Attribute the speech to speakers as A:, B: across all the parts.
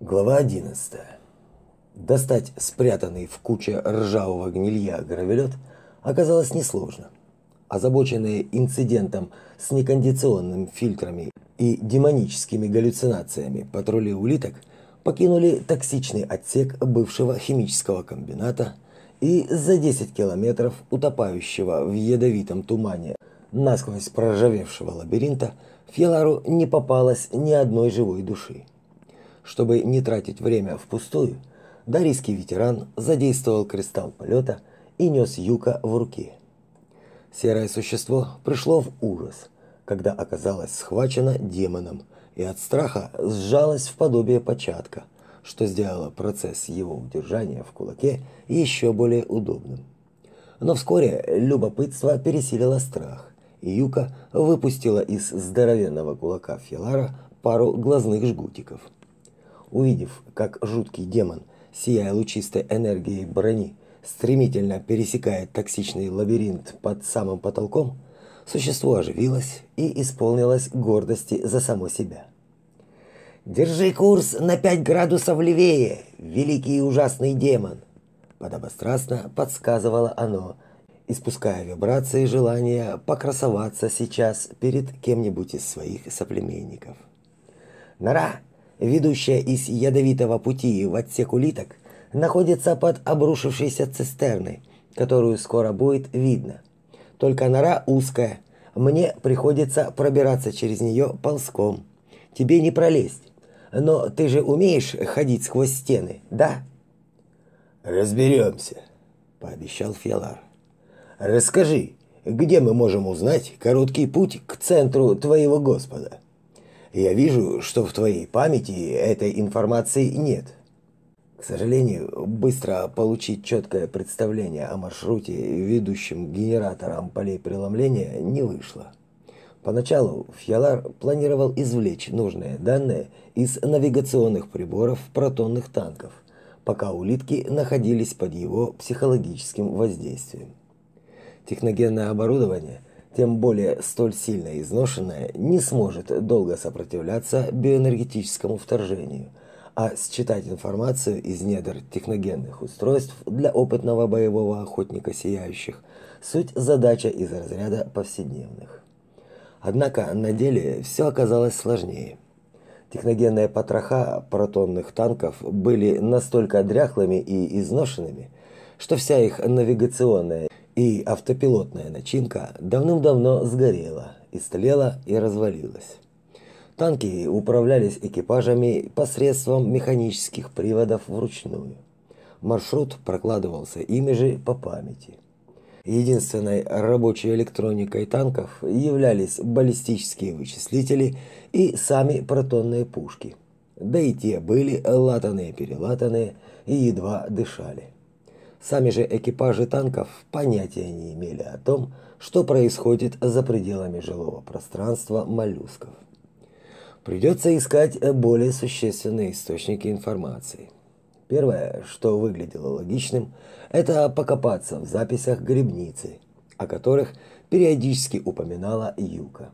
A: Глава 11. Достать спрятанный в куче ржавого гнилья гравелет оказалось несложно. Озабоченные инцидентом с некондиционными фильтрами и демоническими галлюцинациями патрули улиток покинули токсичный отсек бывшего химического комбината и за 10 километров утопающего в ядовитом тумане насквозь проржавевшего лабиринта Фьелару не попалось ни одной живой души. Чтобы не тратить время впустую, дарийский ветеран задействовал кристалл полета и нес Юка в руке. Серое существо пришло в ужас, когда оказалось схвачено демоном и от страха сжалось в подобие початка, что сделало процесс его удержания в кулаке еще более удобным. Но вскоре любопытство пересилило страх, и Юка выпустила из здоровенного кулака Филара пару глазных жгутиков – увидев, как жуткий демон, сияя лучистой энергией брони, стремительно пересекает токсичный лабиринт под самым потолком, существо оживилось и исполнилось гордости за само себя. Держи курс на пять градусов левее, великий и ужасный демон, подобострастно подсказывало оно, испуская вибрации желания покрасоваться сейчас перед кем-нибудь из своих соплеменников. Нора ведущая из ядовитого пути в отсек улиток, находится под обрушившейся цистерной, которую скоро будет видно. Только нора узкая, мне приходится пробираться через нее ползком. Тебе не пролезть. Но ты же умеешь ходить сквозь стены, да?
B: Разберемся, пообещал Фелар. Расскажи, где мы можем узнать короткий путь к центру твоего Господа? Я вижу, что в твоей памяти этой информации нет.
A: К сожалению, быстро получить четкое представление о маршруте, ведущем к генераторам полей преломления, не вышло. Поначалу Фьялар планировал извлечь нужные данные из навигационных приборов протонных танков, пока улитки находились под его психологическим воздействием. Техногенное оборудование тем более столь сильно изношенная, не сможет долго сопротивляться биоэнергетическому вторжению, а считать информацию из недр техногенных устройств для опытного боевого охотника сияющих суть задача из разряда повседневных. Однако на деле все оказалось сложнее. Техногенные потроха протонных танков были настолько дряхлыми и изношенными, что вся их навигационная и автопилотная начинка давным-давно сгорела, истлела и развалилась. Танки управлялись экипажами посредством механических приводов вручную. Маршрут прокладывался ими же по памяти. Единственной рабочей электроникой танков являлись баллистические вычислители и сами протонные пушки. Да и те были латанные-перелатанные и едва дышали. Сами же экипажи танков понятия не имели о том, что происходит за пределами жилого пространства моллюсков. Придется искать более существенные источники информации. Первое, что выглядело логичным, это покопаться в записях грибницы, о которых периодически упоминала Юка.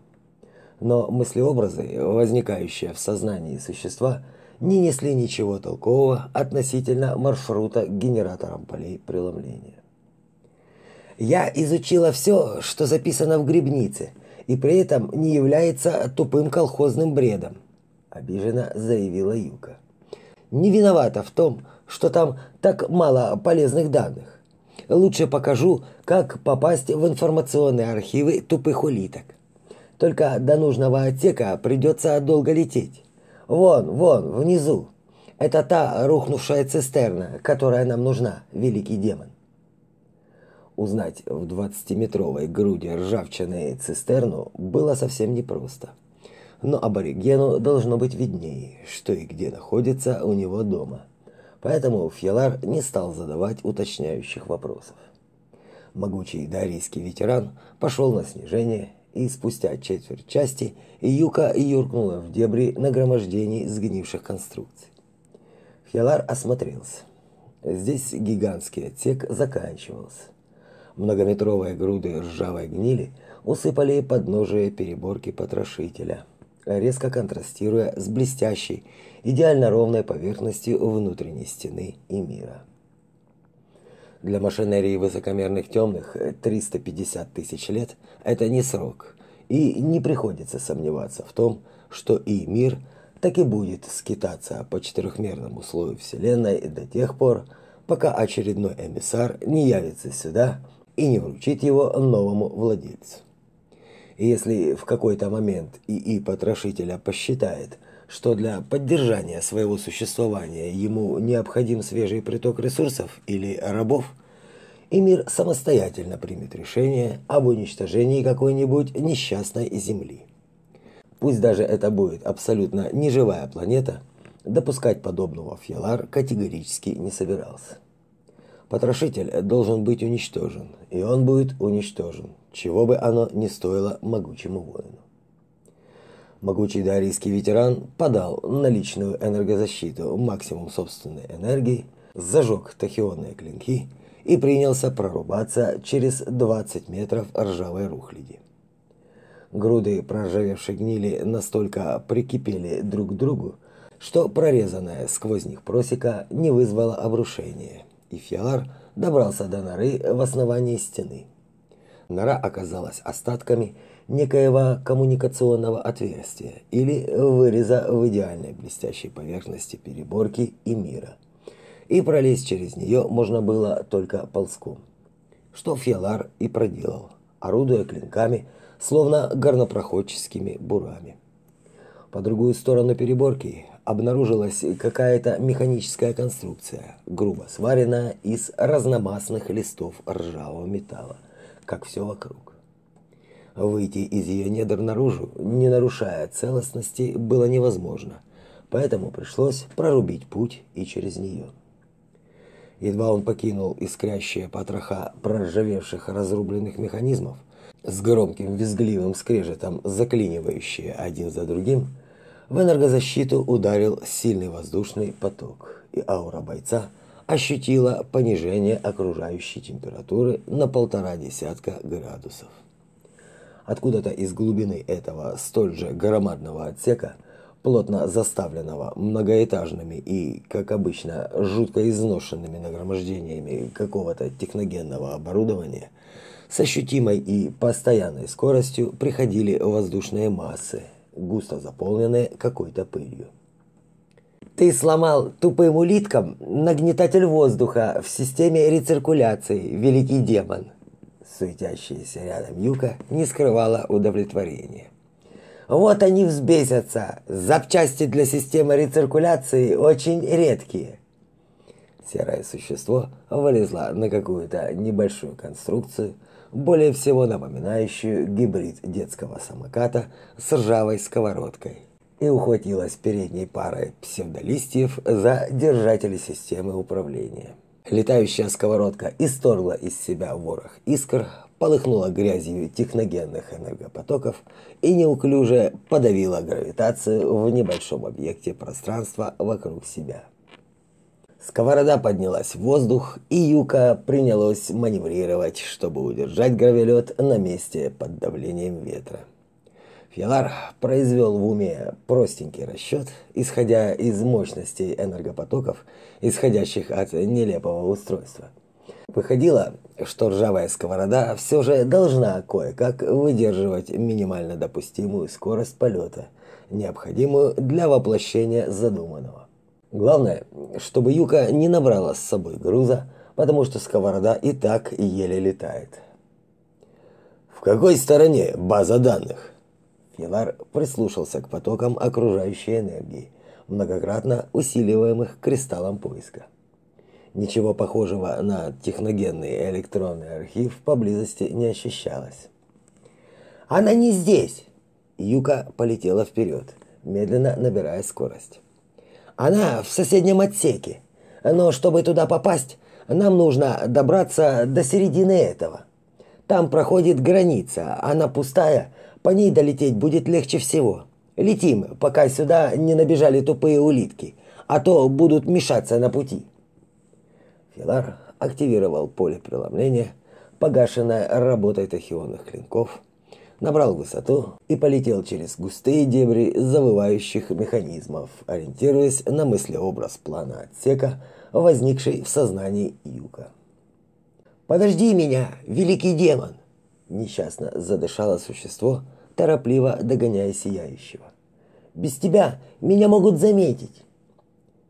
A: Но мыслеобразы, возникающие в сознании существа, не несли ничего толкового относительно маршрута к генераторам полей преломления. Я изучила все, что записано в грибнице, и при этом не является тупым колхозным бредом, обиженно заявила Юка. Не виновата в том, что там так мало полезных данных. Лучше покажу, как попасть в информационные архивы тупых улиток. Только до нужного отсека придется долго лететь. Вон, вон, внизу. Это та рухнувшая цистерна, которая нам нужна, великий демон. Узнать в двадцатиметровой груди ржавчины цистерну было совсем непросто. Но аборигену должно быть виднее, что и где находится у него дома. Поэтому Фьелар не стал задавать уточняющих вопросов. Могучий дарийский ветеран пошел на снижение и спустя четверть части Юка юркнула в дебри нагромождений сгнивших конструкций. Фьялар осмотрелся. Здесь гигантский отсек заканчивался. Многометровые груды ржавой гнили усыпали подножие переборки потрошителя, резко контрастируя с блестящей, идеально ровной поверхностью внутренней стены и мира. Для машинерии высокомерных темных 350 тысяч лет – это не срок, и не приходится сомневаться в том, что и мир так и будет скитаться по четырехмерному слою Вселенной до тех пор, пока очередной эмиссар не явится сюда и не вручит его новому владельцу. И если в какой-то момент ИИ потрошителя посчитает, что для поддержания своего существования ему необходим свежий приток ресурсов или рабов, и мир самостоятельно примет решение об уничтожении какой-нибудь несчастной Земли. Пусть даже это будет абсолютно неживая планета, допускать подобного Фьялар категорически не собирался. Потрошитель должен быть уничтожен, и он будет уничтожен, чего бы оно ни стоило могучему воину. Могучий дарийский ветеран подал наличную энергозащиту максимум собственной энергии, зажег тахионные клинки и принялся прорубаться через 20 метров ржавой рухляди. Груды проржавевшей гнили настолько прикипели друг к другу, что прорезанная сквозь них просека не вызвала обрушения, и Фиар добрался до норы в основании стены. Нора оказалась остатками некоего коммуникационного отверстия или выреза в идеальной блестящей поверхности переборки и мира. И пролезть через нее можно было только ползком. Что Фьялар и проделал, орудуя клинками, словно горнопроходческими бурами. По другую сторону переборки обнаружилась какая-то механическая конструкция, грубо сваренная из разномастных листов ржавого металла – как все вокруг. Выйти из ее недр наружу, не нарушая целостности, было невозможно, поэтому пришлось прорубить путь и через нее. Едва он покинул искрящие потроха проржавевших разрубленных механизмов, с громким визгливым скрежетом заклинивающие один за другим, в энергозащиту ударил сильный воздушный поток, и аура бойца – ощутила понижение окружающей температуры на полтора десятка градусов. Откуда-то из глубины этого столь же громадного отсека, плотно заставленного многоэтажными и, как обычно, жутко изношенными нагромождениями какого-то техногенного оборудования, с ощутимой и постоянной скоростью приходили воздушные массы, густо заполненные какой-то пылью. Ты сломал тупым улиткам нагнетатель воздуха в системе рециркуляции, великий демон. Суетящаяся рядом Юка не скрывала удовлетворения. Вот они взбесятся. Запчасти для системы рециркуляции очень редкие. Серое существо вылезло на какую-то небольшую конструкцию, более всего напоминающую гибрид детского самоката с ржавой сковородкой и ухватилась передней парой псевдолистьев за держатели системы управления. Летающая сковородка исторгла из себя ворох искр, полыхнула грязью техногенных энергопотоков и неуклюже подавила гравитацию в небольшом объекте пространства вокруг себя. Сковорода поднялась в воздух, и Юка принялась маневрировать, чтобы удержать гравелет на месте под давлением ветра. Фьялар произвел в уме простенький расчет, исходя из мощностей энергопотоков, исходящих от нелепого устройства. Выходило, что ржавая сковорода все же должна кое-как выдерживать минимально допустимую скорость полета, необходимую для воплощения задуманного. Главное, чтобы Юка не набрала с собой груза, потому что сковорода и так еле летает.
B: «В какой стороне база данных?»
A: Филар прислушался к потокам окружающей энергии, многократно усиливаемых кристаллом поиска. Ничего похожего на техногенный электронный архив поблизости не ощущалось. «Она не здесь!» Юка полетела вперед, медленно набирая скорость. «Она в соседнем отсеке, но чтобы туда попасть, нам нужно добраться до середины этого. Там проходит граница, она пустая, по ней долететь будет легче всего. Летим, пока сюда не набежали тупые улитки, а то будут мешаться на пути. Филар активировал поле преломления, погашенное работой тахионных клинков, набрал высоту и полетел через густые дебри завывающих механизмов, ориентируясь на мыслеобраз плана отсека, возникший в сознании Юка.
B: «Подожди меня, великий демон!»
A: Несчастно задышало существо, торопливо догоняя сияющего.
B: «Без тебя меня могут заметить!»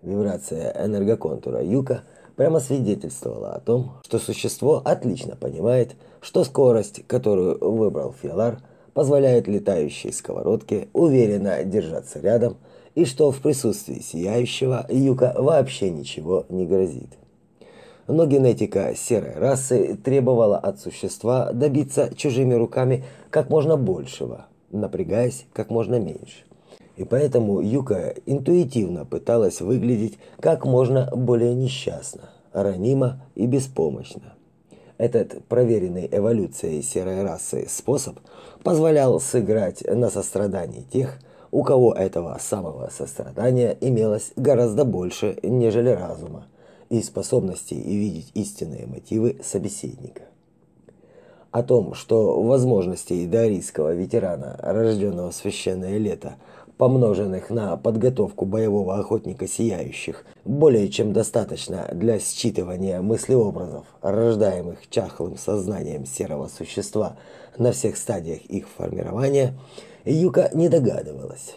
A: Вибрация энергоконтура Юка прямо свидетельствовала о том, что существо отлично понимает, что скорость, которую выбрал Фиолар, позволяет летающей сковородке уверенно держаться рядом, и что в присутствии сияющего Юка вообще ничего не грозит. Но генетика серой расы требовала от существа добиться чужими руками как можно большего, напрягаясь как можно меньше. И поэтому Юка интуитивно пыталась выглядеть как можно более несчастно, ранимо и беспомощно. Этот проверенный эволюцией серой расы способ позволял сыграть на сострадании тех, у кого этого самого сострадания имелось гораздо больше, нежели разума, и способности видеть истинные мотивы собеседника. О том, что возможности дарийского ветерана, рожденного в священное лето, помноженных на подготовку боевого охотника сияющих, более чем достаточно для считывания мыслеобразов, рождаемых чахлым сознанием серого существа на всех стадиях их формирования, Юка не догадывалась.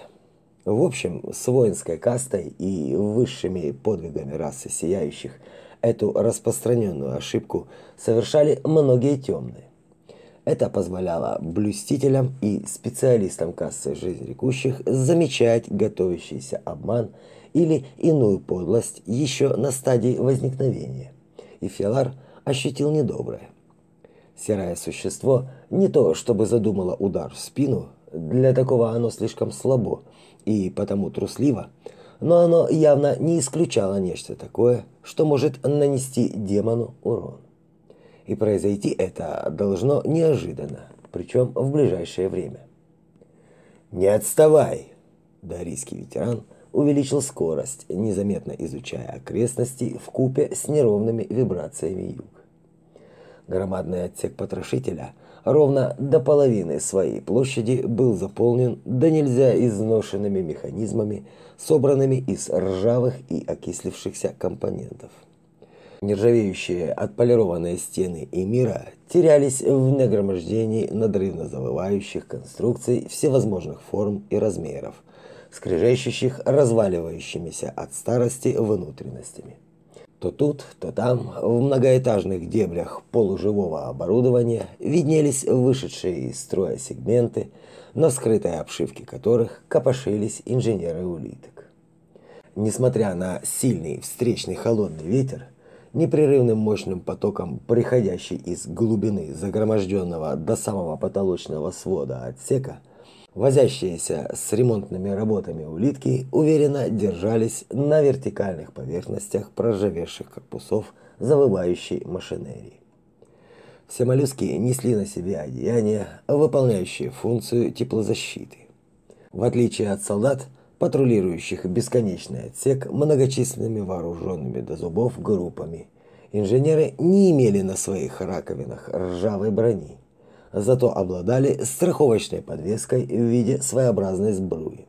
A: В общем, с воинской кастой и высшими подвигами расы сияющих эту распространенную ошибку совершали многие темные. Это позволяло блюстителям и специалистам кассы жизнерекущих замечать готовящийся обман или иную подлость еще на стадии возникновения. И Фелар ощутил недоброе. Серое существо не то, чтобы задумало удар в спину, для такого оно слишком слабо и потому трусливо, но оно явно не исключало нечто такое, что может нанести демону урон и произойти это должно неожиданно, причем в ближайшее время.
B: «Не отставай!»
A: Дарийский ветеран увеличил скорость, незаметно изучая окрестности в купе с неровными вибрациями юг. Громадный отсек потрошителя ровно до половины своей площади был заполнен до нельзя изношенными механизмами, собранными из ржавых и окислившихся компонентов. Нержавеющие отполированные стены и мира терялись в нагромождении надрывно завывающих конструкций всевозможных форм и размеров, скрежещущих разваливающимися от старости внутренностями. То тут, то там, в многоэтажных дебрях полуживого оборудования виднелись вышедшие из строя сегменты, на скрытой обшивке которых копошились инженеры улиток. Несмотря на сильный встречный холодный ветер, непрерывным мощным потоком, приходящий из глубины загроможденного до самого потолочного свода отсека, возящиеся с ремонтными работами улитки уверенно держались на вертикальных поверхностях проржавевших корпусов завывающей машинерии. Все моллюски несли на себе одеяния, выполняющие функцию теплозащиты. В отличие от солдат, патрулирующих бесконечный отсек многочисленными вооруженными до зубов группами. Инженеры не имели на своих раковинах ржавой брони, зато обладали страховочной подвеской в виде своеобразной сбруи.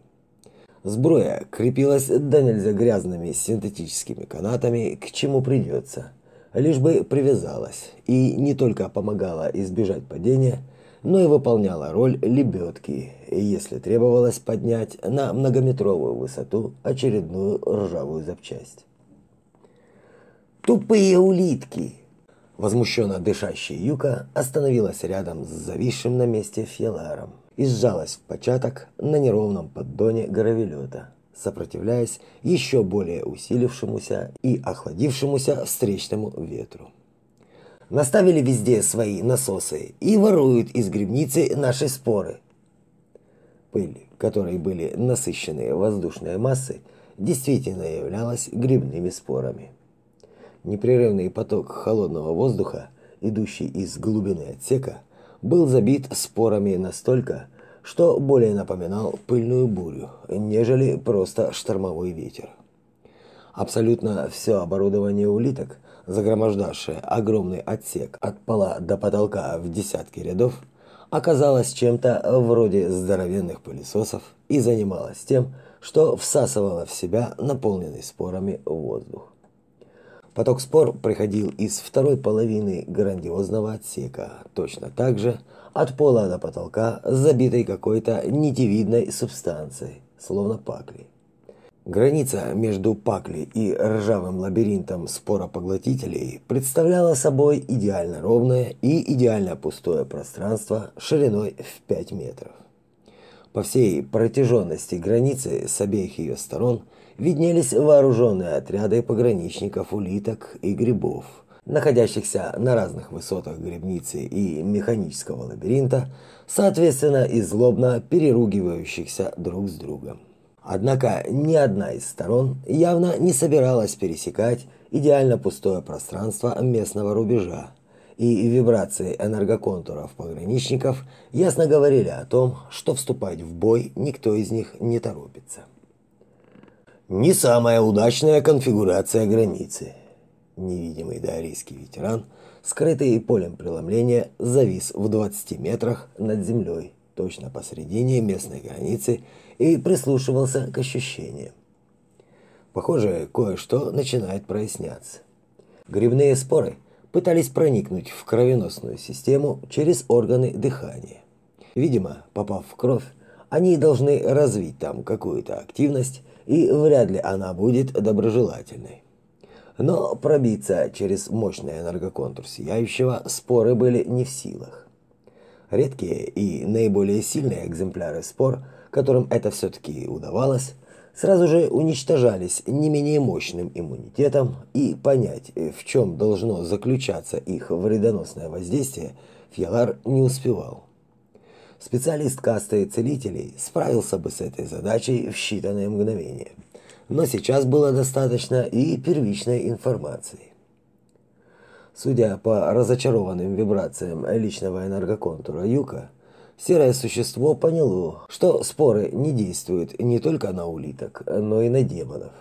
A: Сбруя крепилась до нельзя грязными синтетическими канатами, к чему придется, лишь бы привязалась и не только помогала избежать падения, но и выполняла роль лебедки, если требовалось поднять на многометровую высоту очередную ржавую запчасть.
B: «Тупые улитки!»
A: Возмущенно дышащая Юка остановилась рядом с зависшим на месте Фьеларом и сжалась в початок на неровном поддоне горовелета, сопротивляясь еще более усилившемуся и охладившемуся встречному ветру
B: наставили везде свои насосы и воруют из грибницы наши споры.
A: Пыль, которой были насыщены воздушные массы, действительно являлась грибными спорами. Непрерывный поток холодного воздуха, идущий из глубины отсека, был забит спорами настолько, что более напоминал пыльную бурю, нежели просто штормовой ветер. Абсолютно все оборудование улиток загромождавшее огромный отсек от пола до потолка в десятки рядов, оказалась чем-то вроде здоровенных пылесосов и занималась тем, что всасывала в себя наполненный спорами воздух. Поток спор приходил из второй половины грандиозного отсека, точно так же от пола до потолка, забитой какой-то нитевидной субстанцией, словно паклей. Граница между паклей и ржавым лабиринтом споропоглотителей представляла собой идеально ровное и идеально пустое пространство шириной в 5 метров. По всей протяженности границы с обеих ее сторон – виднелись вооруженные отряды пограничников улиток и грибов, находящихся на разных высотах грибницы и механического лабиринта, соответственно и злобно переругивающихся друг с другом. Однако ни одна из сторон явно не собиралась пересекать идеально пустое пространство местного рубежа, и вибрации энергоконтуров пограничников ясно говорили о том, что вступать в бой никто из них не торопится. Не самая удачная конфигурация границы. Невидимый даорийский ветеран, скрытый полем преломления, завис в 20 метрах над землей, точно посредине местной границы, и прислушивался к ощущениям. Похоже, кое-что начинает проясняться. Грибные споры пытались проникнуть в кровеносную систему через органы дыхания. Видимо, попав в кровь, они должны развить там какую-то активность, и вряд ли она будет доброжелательной. Но пробиться через мощный энергоконтур сияющего споры были не в силах. Редкие и наиболее сильные экземпляры спор, которым это все-таки удавалось, сразу же уничтожались не менее мощным иммунитетом, и понять, в чем должно заключаться их вредоносное воздействие, Фьялар не успевал. Специалист касты целителей справился бы с этой задачей в считанные мгновения. Но сейчас было достаточно и первичной информации. Судя по разочарованным вибрациям личного энергоконтура Юка, серое существо поняло, что споры не действуют не только на улиток, но и на демонов.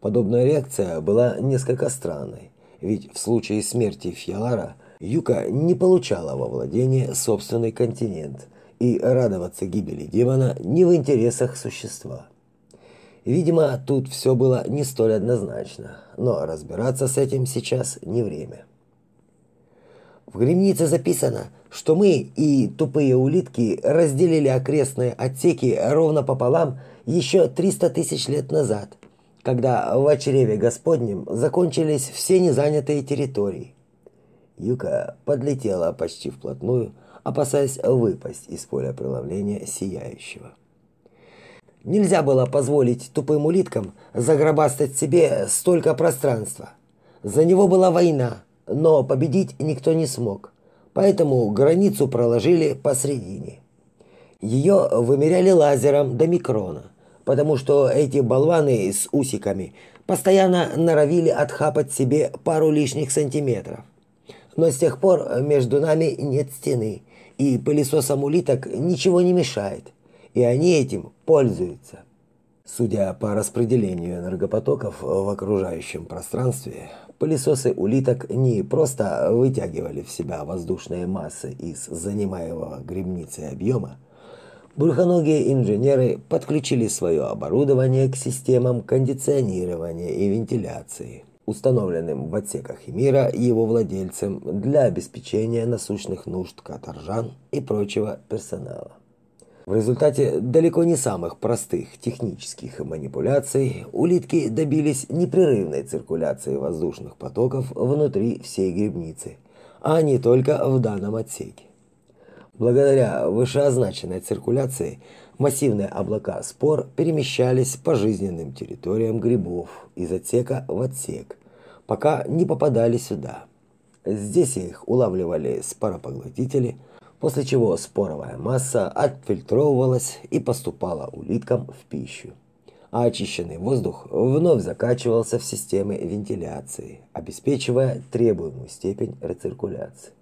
A: Подобная реакция была несколько странной, ведь в случае смерти Фьялара Юка не получала во владение собственный континент – и радоваться гибели демона не в интересах существа. Видимо, тут все было не столь однозначно, но разбираться с этим сейчас не время. В гремнице записано, что мы и тупые улитки разделили окрестные отсеки ровно пополам еще 300 тысяч лет назад, когда в очреве Господнем закончились все незанятые территории. Юка подлетела почти вплотную, опасаясь выпасть из поля преломления сияющего. Нельзя было позволить тупым улиткам загробастать себе столько пространства. За него была война, но победить никто не смог. Поэтому границу проложили посредине. Ее вымеряли лазером до микрона, потому что эти болваны с усиками постоянно норовили отхапать себе пару лишних сантиметров. Но с тех пор между нами нет стены, и пылесосам улиток ничего не мешает, и они этим пользуются. Судя по распределению энергопотоков в окружающем пространстве, пылесосы улиток не просто вытягивали в себя воздушные массы из занимаемого грибницей объема, Брюхоногие инженеры подключили свое оборудование к системам кондиционирования и вентиляции – установленным в отсеках Эмира и его владельцем для обеспечения насущных нужд каторжан и прочего персонала. В результате далеко не самых простых технических манипуляций улитки добились непрерывной циркуляции воздушных потоков внутри всей грибницы, а не только в данном отсеке. Благодаря вышеозначенной циркуляции массивные облака спор перемещались по жизненным территориям грибов из отсека в отсек, пока не попадали сюда. Здесь их улавливали споропоглотители, после чего споровая масса отфильтровывалась и поступала улиткам в пищу. А очищенный воздух вновь закачивался в системы вентиляции, обеспечивая требуемую степень рециркуляции.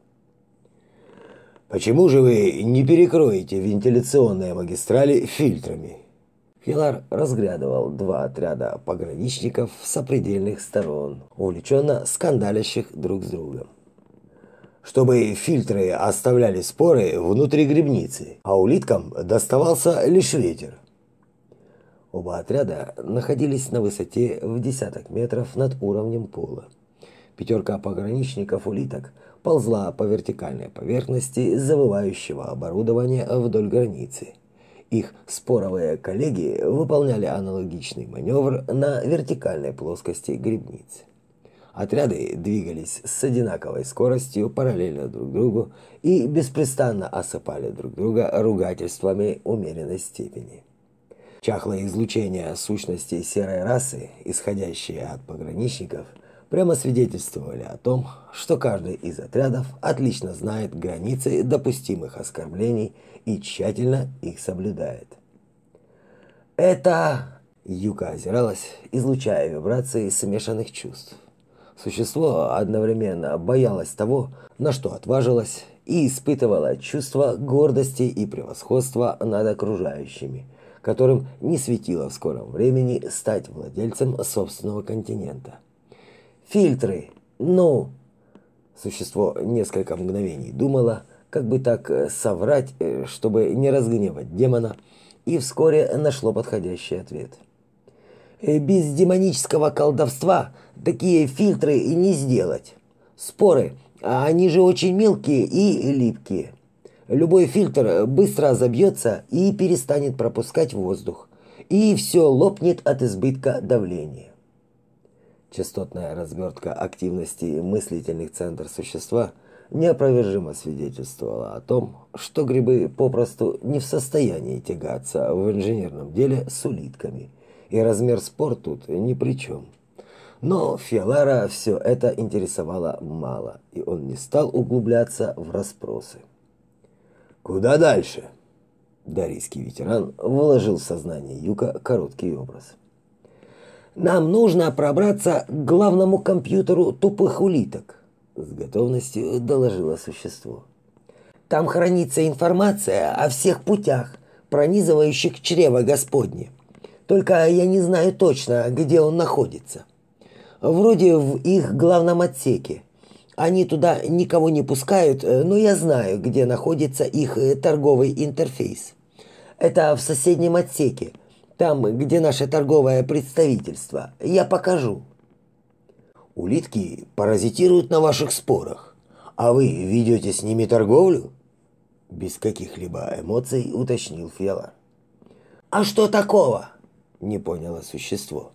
B: Почему же вы не перекроете вентиляционные магистрали фильтрами?
A: Филар разглядывал два отряда пограничников с определенных сторон, увлеченно скандалящих друг с другом.
B: чтобы фильтры оставляли споры внутри грибницы, а улиткам доставался лишь ветер.
A: Оба отряда находились на высоте в десяток метров над уровнем пола. Пятерка пограничников улиток ползла по вертикальной поверхности завывающего оборудования вдоль границы. Их споровые коллеги выполняли аналогичный маневр на вертикальной плоскости грибницы. Отряды двигались с одинаковой скоростью параллельно друг другу и беспрестанно осыпали друг друга ругательствами умеренной степени. Чахлое излучение сущности серой расы, исходящее от пограничников, прямо свидетельствовали о том, что каждый из отрядов отлично знает границы допустимых оскорблений и тщательно их соблюдает. Это Юка озиралась, излучая вибрации смешанных чувств. Существо одновременно боялось того, на что отважилось, и испытывало чувство гордости и превосходства над окружающими, которым не светило в скором времени стать владельцем собственного континента. Фильтры. Ну, существо несколько мгновений думало, как бы так э, соврать, э, чтобы не разгневать демона, и вскоре нашло подходящий ответ. Э, без демонического колдовства такие фильтры и не сделать. Споры, а они же очень мелкие и липкие. Любой фильтр быстро забьется и перестанет пропускать воздух, и все лопнет от избытка давления. Частотная развертка активности мыслительных центров существа неопровержимо свидетельствовала о том, что грибы попросту не в состоянии тягаться в инженерном деле с улитками, и размер спор тут ни при чем. Но Фиолара все это интересовало мало, и он не стал углубляться в расспросы.
B: Куда дальше?
A: Дарийский ветеран вложил в сознание Юка короткий образ. Нам нужно пробраться к главному компьютеру тупых улиток, с готовностью доложило существо. Там хранится информация о всех путях, пронизывающих чрево Господне. Только я не знаю точно, где он находится. Вроде в их главном отсеке, они туда никого не пускают, но я знаю, где находится их торговый интерфейс. Это в соседнем отсеке, там, где наше торговое представительство. Я покажу.
B: Улитки паразитируют на ваших спорах, а вы ведете с ними торговлю? Без каких-либо эмоций уточнил Фиала.
A: А что такого? Не поняло существо.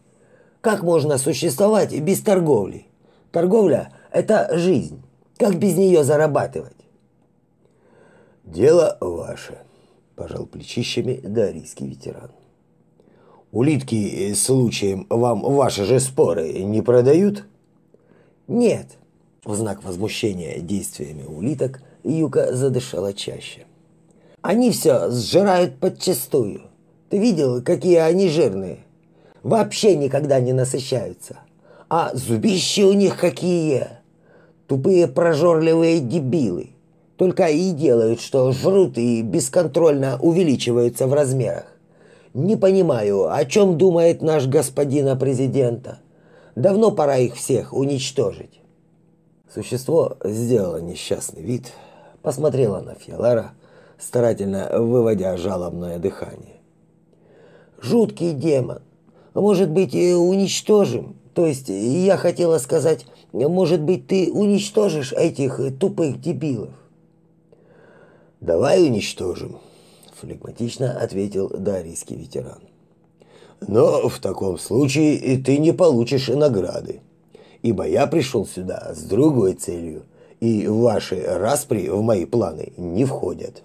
A: Как можно существовать без торговли? Торговля это жизнь. Как без нее зарабатывать?
B: Дело ваше, пожал плечищами дарийский ветеран. Улитки случаем вам ваши же споры не продают?
A: Нет. В знак возмущения действиями улиток Юка задышала чаще. Они все сжирают подчистую. Ты видел, какие они жирные? Вообще никогда не насыщаются. А зубища у них какие! Тупые прожорливые дебилы. Только и делают, что жрут и бесконтрольно увеличиваются в размерах. Не понимаю, о чем думает наш господина президента. Давно пора их всех уничтожить. Существо сделало несчастный вид, посмотрело на Фиалара, старательно выводя жалобное дыхание. Жуткий демон. Может быть, уничтожим? То есть, я хотела сказать, может быть, ты уничтожишь этих тупых дебилов?
B: Давай уничтожим, флегматично ответил дарийский ветеран. Но в таком случае ты не получишь награды, ибо я пришел сюда с другой целью, и ваши распри в мои планы не входят.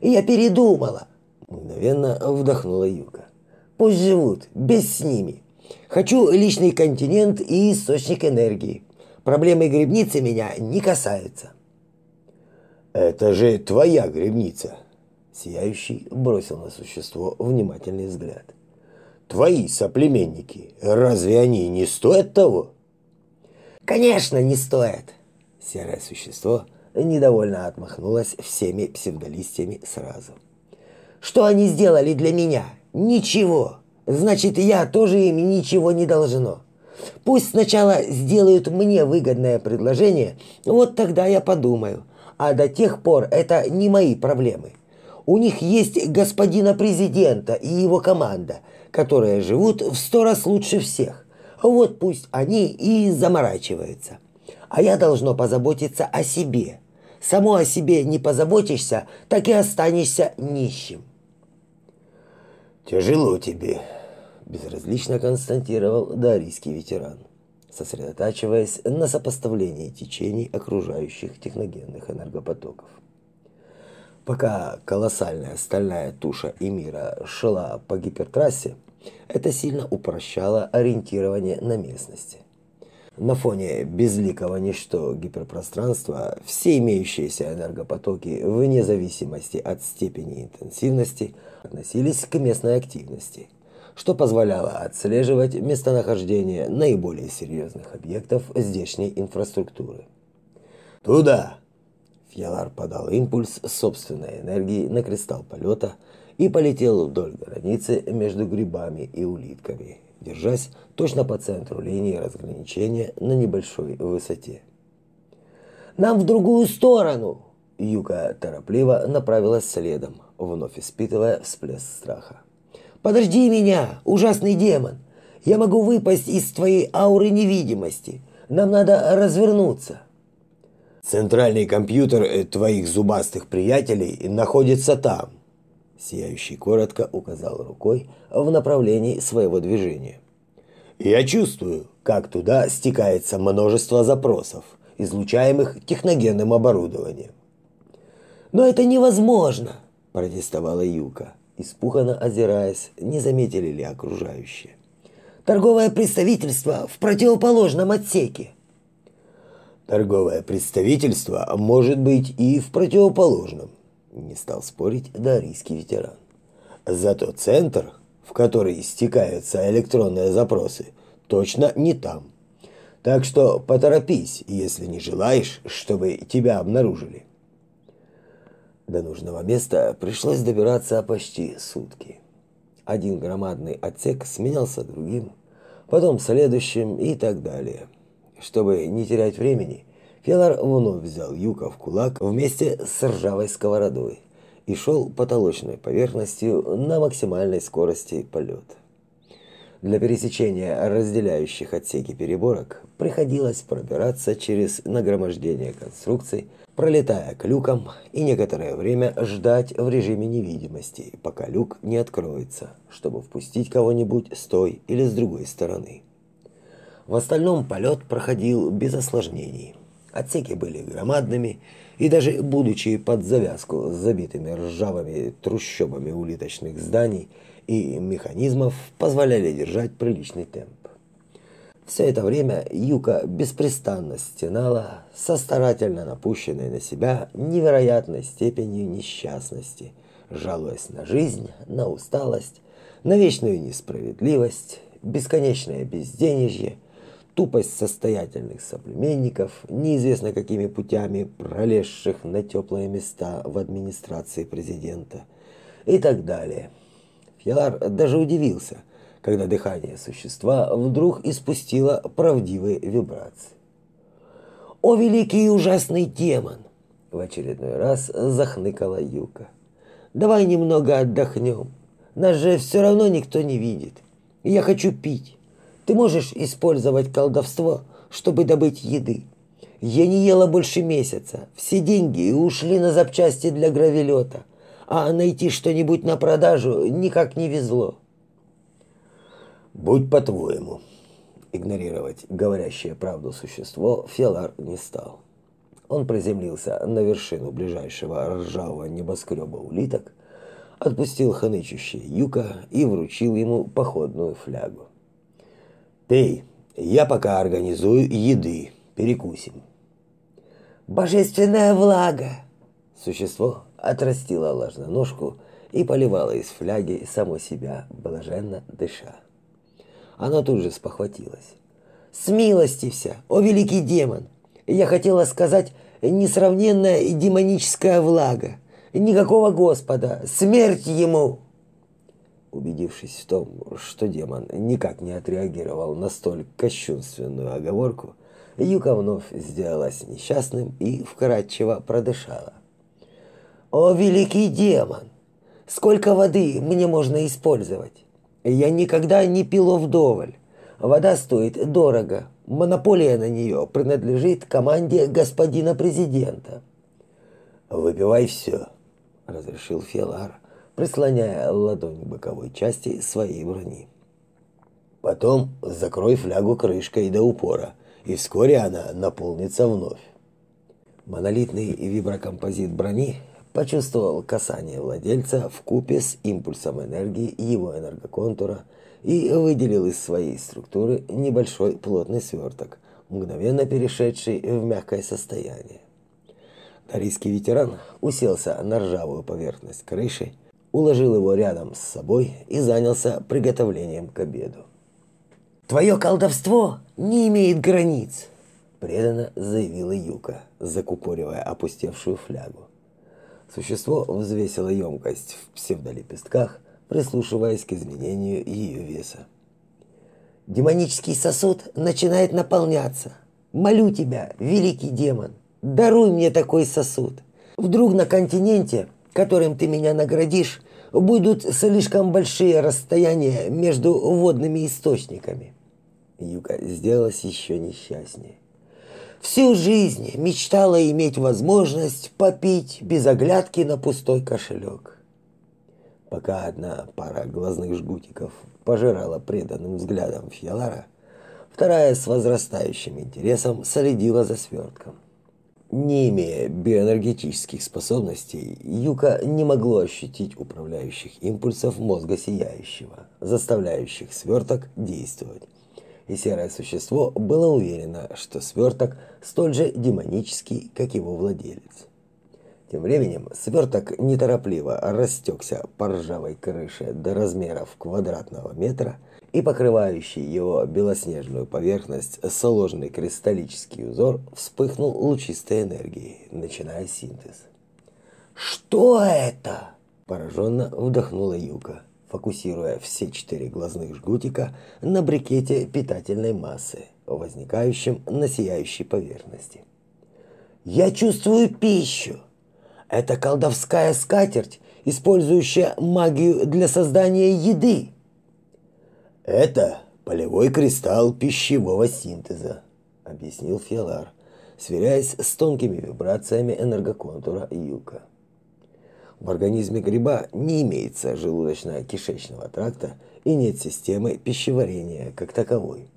A: Я передумала, мгновенно вдохнула Юка. Пусть живут, без с ними. Хочу личный континент и источник энергии. Проблемы грибницы меня не касаются.
B: Это же твоя грибница. Сияющий бросил на существо внимательный взгляд. Твои соплеменники, разве они не стоят того?
A: Конечно, не стоят. Серое существо недовольно отмахнулось всеми псевдолистьями сразу. Что они сделали для меня? Ничего. Значит, я тоже им ничего не должно. Пусть сначала сделают мне выгодное предложение, вот тогда я подумаю. А до тех пор это не мои проблемы. У них есть господина президента и его команда, которые живут в сто раз лучше всех. Вот пусть они и заморачиваются. А я должно позаботиться о себе. Само о себе не позаботишься, так и останешься нищим.
B: Тяжело тебе, безразлично констатировал дарийский ветеран, сосредотачиваясь на сопоставлении течений окружающих техногенных энергопотоков. Пока колоссальная стальная туша Эмира шла по гипертрассе, это сильно упрощало ориентирование на местности. На фоне безликого ничто гиперпространства все имеющиеся энергопотоки вне зависимости от степени интенсивности относились к местной активности, что позволяло отслеживать местонахождение наиболее серьезных объектов здешней инфраструктуры. «Туда!» Фьялар подал импульс собственной энергии на кристалл полета и полетел вдоль границы между грибами и улитками, держась точно по центру линии разграничения на небольшой высоте.
A: «Нам в другую сторону!» Юка торопливо направилась следом, вновь испытывая всплеск страха. «Подожди меня, ужасный демон! Я могу выпасть из твоей ауры невидимости. Нам надо развернуться!»
B: «Центральный компьютер э, твоих зубастых приятелей находится там!» Сияющий коротко указал рукой в направлении своего движения. Я чувствую, как туда стекается множество запросов, излучаемых техногенным оборудованием.
A: Но это невозможно, протестовала Юка, испуганно озираясь, не заметили ли окружающие. Торговое представительство в противоположном отсеке.
B: Торговое представительство может быть и в противоположном, не стал спорить дарийский ветеран. Зато центр, в который стекаются электронные запросы, точно не там. Так что поторопись, если не желаешь, чтобы тебя обнаружили. До нужного места пришлось добираться почти сутки. Один громадный отсек сменялся другим, потом следующим и так далее. Чтобы не терять времени, Фелар вновь взял Юка в кулак вместе с ржавой сковородой и шел потолочной поверхностью на максимальной скорости полета. Для пересечения разделяющих отсеки переборок приходилось пробираться через нагромождение конструкций, пролетая к люкам и некоторое время ждать в режиме невидимости, пока люк не откроется, чтобы впустить кого-нибудь с той или с другой стороны. В остальном полет проходил без осложнений. Отсеки были громадными, и даже будучи под завязку с забитыми ржавыми трущобами улиточных зданий и механизмов, позволяли держать приличный темп. Все это время Юка беспрестанно стенала со старательно напущенной на себя невероятной степенью несчастности, жалуясь на жизнь, на усталость, на вечную несправедливость, бесконечное безденежье тупость состоятельных соплеменников, неизвестно какими путями пролезших на теплые места в администрации президента и так далее. Фьялар даже удивился, когда дыхание существа вдруг испустило правдивые вибрации.
A: «О, великий и ужасный демон!» В очередной раз захныкала Юка. «Давай немного отдохнем. Нас же все равно никто не видит. Я хочу пить. Ты можешь использовать колдовство, чтобы добыть еды. Я не ела больше месяца. Все деньги ушли на запчасти для гравелета. А найти что-нибудь на продажу никак не везло.
B: Будь по-твоему. Игнорировать говорящее правду существо Фелар не стал. Он приземлился на вершину ближайшего ржавого небоскреба улиток, отпустил ханычущее юка и вручил ему походную флягу. Ты, я пока организую еды, перекусим.
A: Божественная влага. Существо отрастило ложноножку и поливало из фляги само себя, блаженно дыша. Оно тут же спохватилось. вся, о великий демон! Я хотела сказать несравненная демоническая влага. Никакого Господа, смерть ему!» Убедившись в том, что демон никак не отреагировал на столь кощунственную оговорку, Юка вновь сделалась несчастным и вкратчиво продышала. «О, великий демон! Сколько воды мне можно использовать? Я никогда не пила вдоволь. Вода стоит дорого. Монополия на нее принадлежит команде господина президента».
B: «Выпивай все», —
A: разрешил Фелар, прислоняя ладонь к боковой части своей брони.
B: «Потом закрой флягу крышкой до упора, и вскоре она наполнится вновь».
A: Монолитный виброкомпозит брони почувствовал касание владельца в купе с импульсом энергии его энергоконтура и выделил из своей структуры небольшой плотный сверток, мгновенно перешедший в мягкое состояние. Тарийский ветеран уселся на ржавую поверхность крыши, уложил его рядом с собой и занялся приготовлением к обеду. «Твое колдовство не имеет границ», – преданно заявила Юка, закупоривая опустевшую флягу. Существо взвесило емкость в псевдолепестках, прислушиваясь к изменению ее веса. «Демонический сосуд начинает наполняться. Молю тебя, великий демон, даруй мне такой сосуд. Вдруг на континенте, которым ты меня наградишь, будут слишком большие расстояния между водными источниками». Юка сделалась еще несчастнее. Всю жизнь мечтала иметь возможность попить без оглядки на пустой кошелек. Пока одна пара глазных жгутиков пожирала преданным взглядом Фьялара, вторая с возрастающим интересом следила за свертком. Не имея биоэнергетических способностей, Юка не могло ощутить управляющих импульсов мозга Сияющего, заставляющих сверток действовать и серое существо было уверено, что сверток столь же демонический, как его владелец. Тем временем сверток неторопливо растекся по ржавой крыше до размеров квадратного метра и покрывающий его белоснежную поверхность сложный кристаллический узор вспыхнул лучистой энергией, начиная синтез. «Что это?» – пораженно вдохнула Юка фокусируя все четыре глазных жгутика на брикете питательной массы, возникающем на сияющей поверхности. «Я чувствую пищу! Это колдовская скатерть, использующая магию для создания еды!»
B: «Это полевой кристалл пищевого синтеза», — объяснил Фиалар, сверяясь с тонкими вибрациями энергоконтура Юка. В организме гриба не имеется желудочно-кишечного тракта и нет системы пищеварения как таковой.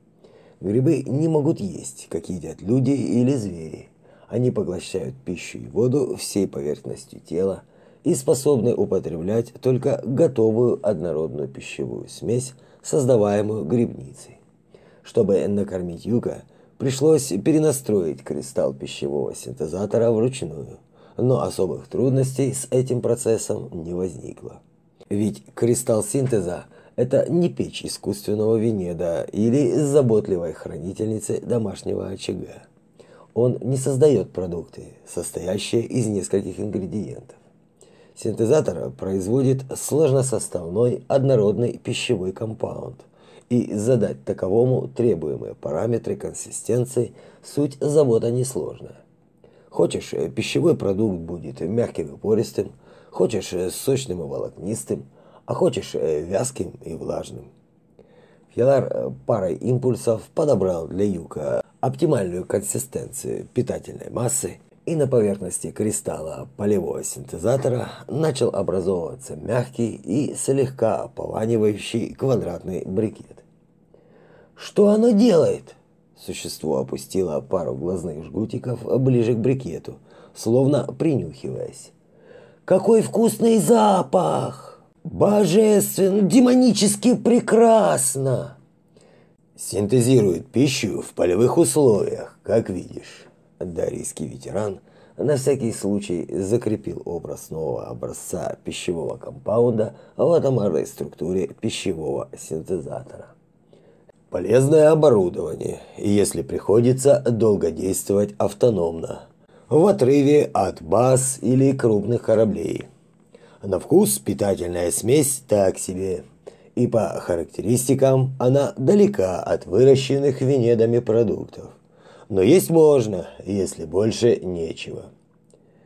B: Грибы не могут есть, как едят люди или звери. Они поглощают пищу и воду всей поверхностью тела и способны употреблять только готовую однородную пищевую смесь, создаваемую грибницей. Чтобы накормить юга, пришлось перенастроить кристалл пищевого синтезатора вручную – но особых трудностей с этим процессом не возникло. Ведь кристалл синтеза – это не печь искусственного венеда или заботливой хранительницы домашнего очага. Он не создает продукты, состоящие из нескольких ингредиентов. Синтезатор производит сложносоставной однородный пищевой компаунд, и задать таковому требуемые параметры консистенции суть забота несложная. Хочешь, э, пищевой продукт будет мягким и пористым, хочешь, э, сочным и волокнистым, а хочешь, э, вязким и влажным. Фьялар парой импульсов подобрал для юка оптимальную консистенцию питательной массы, и на поверхности кристалла полевого синтезатора начал образовываться мягкий и слегка пованивающий квадратный брикет. «Что оно делает?» Существо опустило пару глазных жгутиков ближе к брикету, словно принюхиваясь. «Какой вкусный запах! Божественно, демонически прекрасно!» Синтезирует пищу в полевых условиях, как видишь. Дарийский ветеран на всякий случай закрепил образ нового образца пищевого компаунда в атомарной структуре пищевого синтезатора полезное оборудование, если приходится долго действовать автономно, в отрыве от баз или крупных кораблей. На вкус питательная смесь так себе. И по характеристикам она далека от выращенных венедами продуктов. Но есть можно, если больше нечего.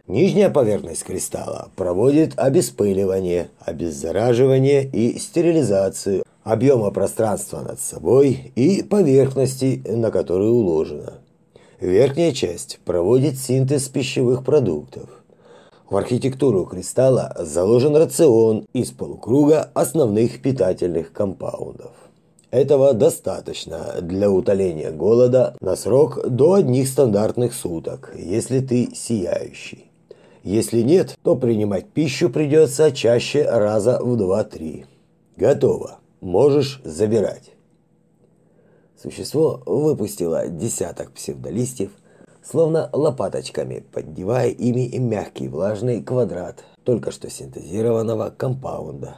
B: Нижняя поверхность кристалла проводит обеспыливание, обеззараживание и стерилизацию объема пространства над собой и поверхности, на которую уложено. Верхняя часть проводит синтез пищевых продуктов. В архитектуру кристалла заложен рацион из полукруга основных питательных компаундов. Этого достаточно для утоления голода на срок до одних стандартных суток, если ты сияющий. Если нет, то принимать пищу придется чаще раза в 2-3. Готово. Можешь забирать.
A: Существо выпустило десяток псевдолистьев, словно лопаточками поддевая ими мягкий влажный квадрат только что синтезированного компаунда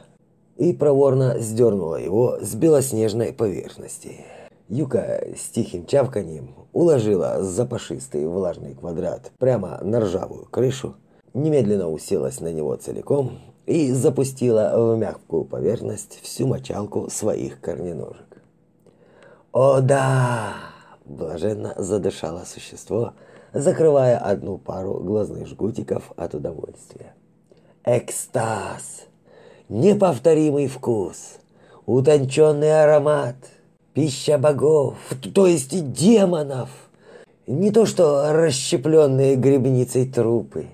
A: и проворно сдернула его с белоснежной поверхности. Юка с тихим чавканием уложила запашистый влажный квадрат прямо на ржавую крышу немедленно уселась на него целиком и запустила в мягкую поверхность всю мочалку своих корненожек. «О да!» – блаженно задышало существо, закрывая одну пару глазных жгутиков от удовольствия. «Экстаз! Неповторимый вкус! Утонченный аромат! Пища богов, то есть демонов! Не то что расщепленные грибницей трупы!»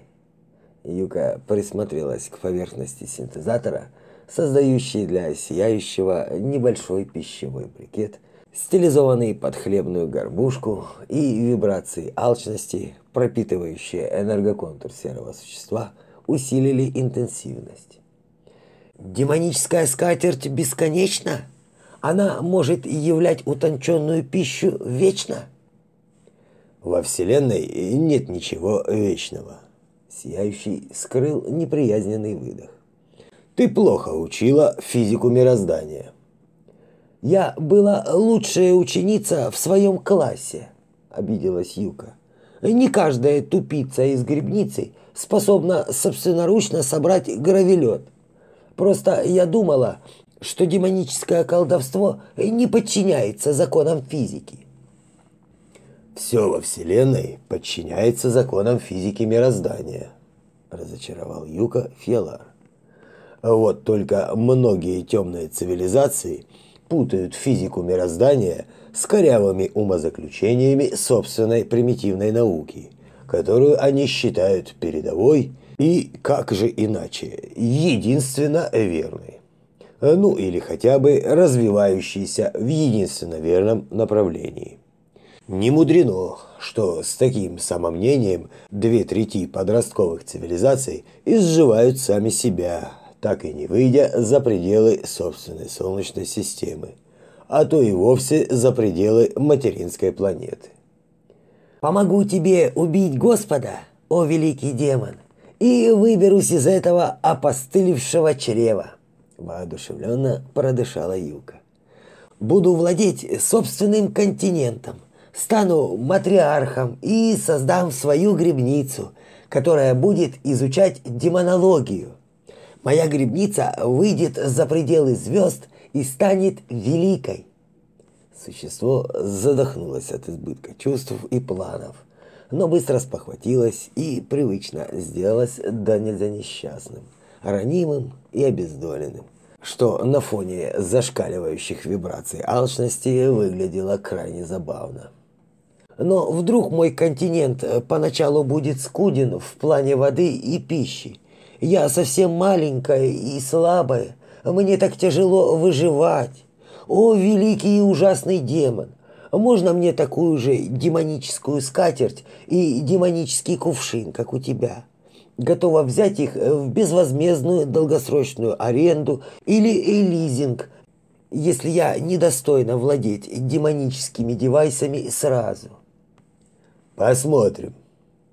A: Юка присмотрелась к поверхности синтезатора, создающей для сияющего небольшой пищевой брикет, стилизованный под хлебную горбушку и вибрации алчности, пропитывающие энергоконтур серого существа, усилили интенсивность. Демоническая скатерть бесконечна? Она может являть утонченную пищу вечно?
B: Во Вселенной нет ничего вечного.
A: Сияющий скрыл неприязненный выдох.
B: Ты плохо учила физику мироздания.
A: Я была лучшая ученица в своем классе, обиделась Юка. Не каждая тупица из грибницы способна собственноручно собрать гравелет. Просто я думала, что демоническое колдовство не подчиняется законам физики.
B: Все во Вселенной подчиняется законам физики мироздания, разочаровал Юка Фелар. Вот только многие темные цивилизации путают физику мироздания с корявыми умозаключениями собственной примитивной науки, которую они считают передовой и, как же иначе, единственно верной. Ну или хотя бы развивающейся в единственно верном направлении. Не мудрено, что с таким самомнением две трети подростковых цивилизаций изживают сами себя, так и не выйдя за пределы собственной Солнечной системы, а то и вовсе за пределы материнской планеты.
A: «Помогу тебе убить Господа, о великий демон, и выберусь из этого опостылевшего чрева», воодушевленно продышала Юка. «Буду владеть собственным континентом» стану матриархом и создам свою грибницу, которая будет изучать демонологию. Моя грибница выйдет за пределы звезд и станет великой. Существо задохнулось от избытка чувств и планов, но быстро спохватилось и привычно сделалось до нельзя несчастным, ранимым и обездоленным, что на фоне зашкаливающих вибраций алчности выглядело крайне забавно. Но вдруг мой континент э, поначалу будет скуден в плане воды и пищи. Я совсем маленькая и слабая. Мне так тяжело выживать. О, великий и ужасный демон! Можно мне такую же демоническую скатерть и демонический кувшин, как у тебя? Готова взять их в безвозмездную долгосрочную аренду или лизинг, если я недостойна владеть демоническими девайсами сразу.
B: Посмотрим,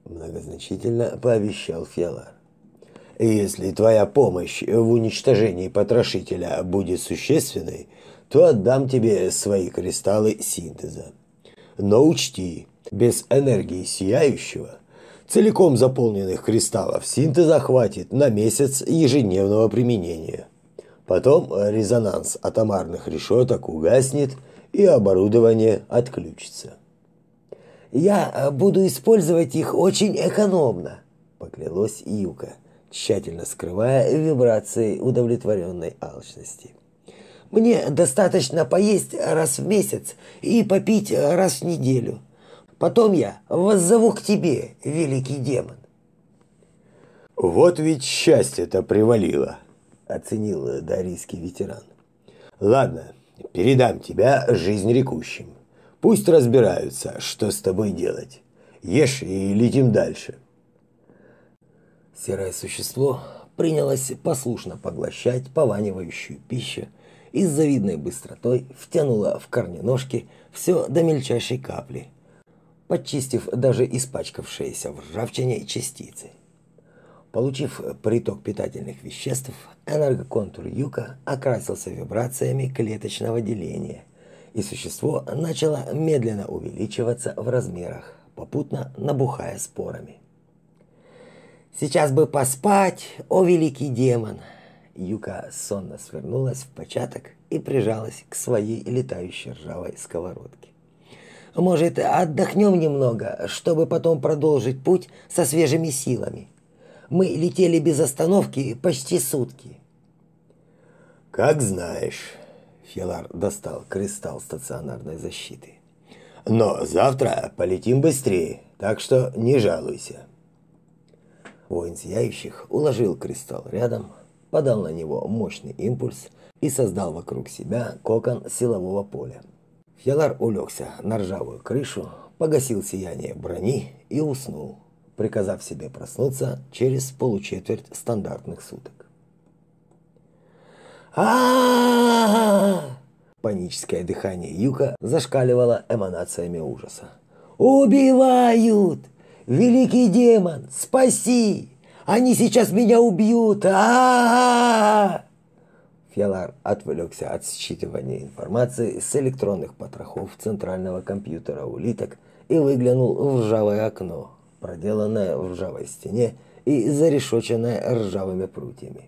B: многозначительно пообещал Фелар. Если твоя помощь в уничтожении потрошителя будет существенной, то отдам тебе свои кристаллы синтеза. Но учти, без энергии сияющего целиком заполненных кристаллов синтеза хватит на месяц ежедневного применения. Потом резонанс атомарных решеток угаснет, и оборудование отключится.
A: «Я буду использовать их очень экономно», – поклялась Юка, тщательно скрывая вибрации удовлетворенной алчности. «Мне достаточно поесть раз в месяц и попить раз в неделю. Потом я воззову к тебе, великий демон».
B: «Вот ведь счастье-то привалило», оценил дарийский ветеран. Ладно, передам тебя жизнь рекущим. Пусть разбираются, что с тобой делать. Ешь и летим дальше.
A: Серое существо принялось послушно поглощать пованивающую пищу и с завидной быстротой втянуло в корненожки все до мельчайшей капли, подчистив даже испачкавшиеся в ржавчине частицы. Получив приток питательных веществ, энергоконтур Юка окрасился вибрациями клеточного деления, и существо начало медленно увеличиваться в размерах, попутно набухая спорами. «Сейчас бы поспать, о великий демон!» Юка сонно свернулась в початок и прижалась к своей летающей ржавой сковородке. «Может, отдохнем немного, чтобы потом продолжить путь со свежими силами?» Мы летели без остановки почти сутки.
B: Как знаешь, Фелар достал кристалл стационарной защиты. Но завтра полетим быстрее, так что не жалуйся.
A: Воин сияющих уложил кристалл рядом, подал на него мощный импульс и создал вокруг себя кокон силового поля. Фьялар улегся на ржавую крышу, погасил сияние брони и уснул приказав себе проснуться через получетверть стандартных суток. а Паническое дыхание Юка зашкаливало эманациями ужаса. «Убивают! Великий демон, спаси! Они сейчас меня убьют! а Фиалар отвлекся от считывания информации с электронных потрохов центрального компьютера улиток и выглянул в ржавое окно, проделанная в ржавой стене и зарешоченная ржавыми прутьями.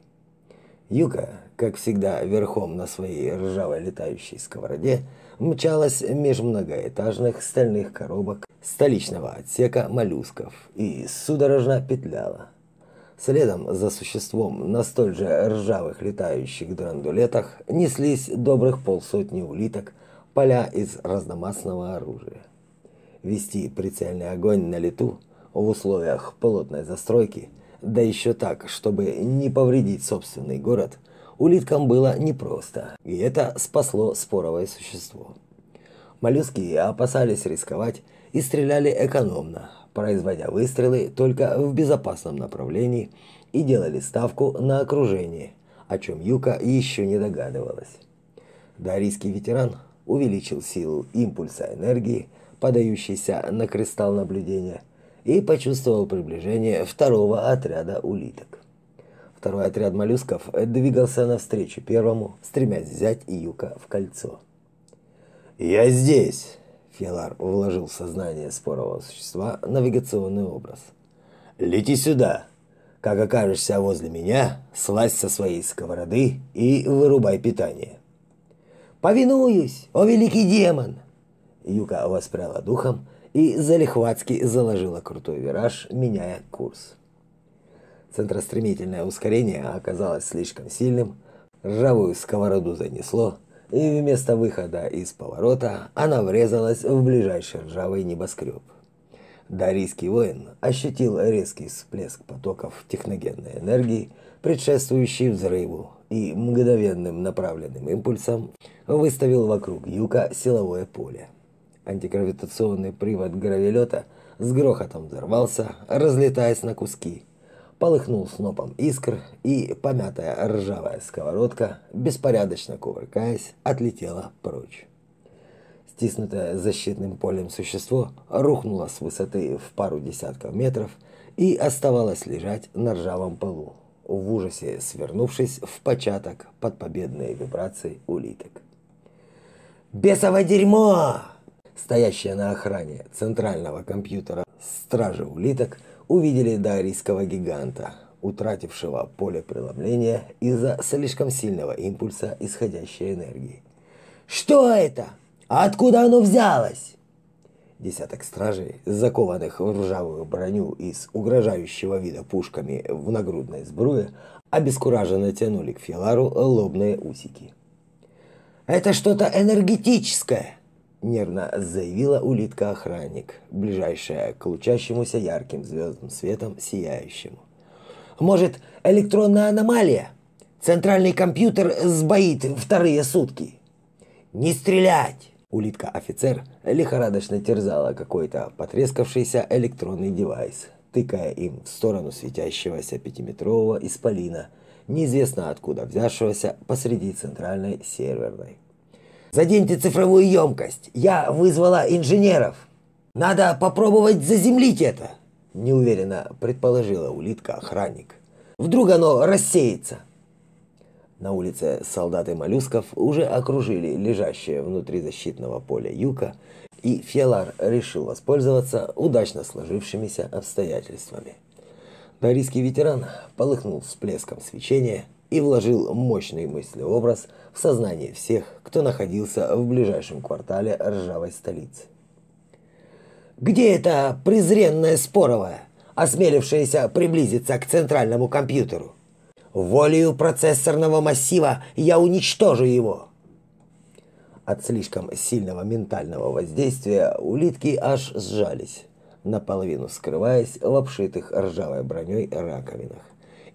A: Юка, как всегда, верхом на своей ржавой летающей сковороде, мчалась меж многоэтажных стальных коробок столичного отсека моллюсков и судорожно петляла. Следом за существом на столь же ржавых летающих драндулетах неслись добрых полсотни улиток, поля из разномастного оружия. Вести прицельный огонь на лету – в условиях плотной застройки, да еще так, чтобы не повредить собственный город, улиткам было непросто, и это спасло споровое существо. Моллюски опасались рисковать и стреляли экономно, производя выстрелы только в безопасном направлении и делали ставку на окружение, о чем Юка еще не догадывалась. Дарийский ветеран увеличил силу импульса энергии, подающейся на кристалл наблюдения, и почувствовал приближение второго отряда улиток. Второй отряд моллюсков двигался навстречу первому, стремясь взять Июка в кольцо.
B: «Я здесь!»
A: – Фелар вложил в сознание спорового существа навигационный образ.
B: «Лети сюда! Как окажешься возле меня, слазь со своей сковороды и вырубай питание!»
A: «Повинуюсь, о великий демон!» Юка воспряла духом и залихватски заложила крутой вираж, меняя курс. Центростремительное ускорение оказалось слишком сильным, ржавую сковороду занесло, и вместо выхода из поворота она врезалась в ближайший ржавый небоскреб. Дарийский воин ощутил резкий всплеск потоков техногенной энергии, предшествующий взрыву, и мгновенным направленным импульсом выставил вокруг юка силовое поле. Антигравитационный привод гравелета с грохотом взорвался, разлетаясь на куски. Полыхнул снопом искр, и помятая ржавая сковородка, беспорядочно кувыркаясь, отлетела прочь. Стиснутое защитным полем существо рухнуло с высоты в пару десятков метров и оставалось лежать на ржавом полу, в ужасе свернувшись в початок под победные вибрации улиток. «Бесово дерьмо!» стоящие на охране центрального компьютера стражи улиток увидели дарийского гиганта, утратившего поле преломления из-за слишком сильного импульса исходящей энергии.
B: «Что это? Откуда оно взялось?»
A: Десяток стражей, закованных в ржавую броню и с угрожающего вида пушками в нагрудной сбруе, обескураженно тянули к Филару лобные усики.
B: «Это что-то энергетическое!»
A: Нервно заявила улитка-охранник, ближайшая к лучащемуся ярким звездным светом сияющему.
B: «Может, электронная аномалия? Центральный компьютер сбоит вторые сутки!» «Не стрелять!»
A: Улитка-офицер лихорадочно терзала какой-то потрескавшийся электронный девайс, тыкая им в сторону светящегося пятиметрового исполина, неизвестно откуда взявшегося посреди центральной серверной.
B: «Заденьте цифровую емкость! Я вызвала инженеров! Надо попробовать заземлить это!» неуверенно предположила улитка-охранник. «Вдруг оно рассеется!»
A: На улице солдаты моллюсков уже окружили лежащее внутри защитного поля юка, и Фелар решил воспользоваться удачно сложившимися обстоятельствами. Дарийский ветеран полыхнул всплеском свечения и вложил мощный мыслеобраз в сознание всех, кто находился в ближайшем квартале ржавой столицы.
B: «Где эта презренная споровая, осмелившаяся приблизиться к центральному компьютеру?» Волею процессорного массива я уничтожу его.
A: От слишком сильного ментального воздействия улитки аж сжались, наполовину скрываясь в обшитых ржавой броней раковинах.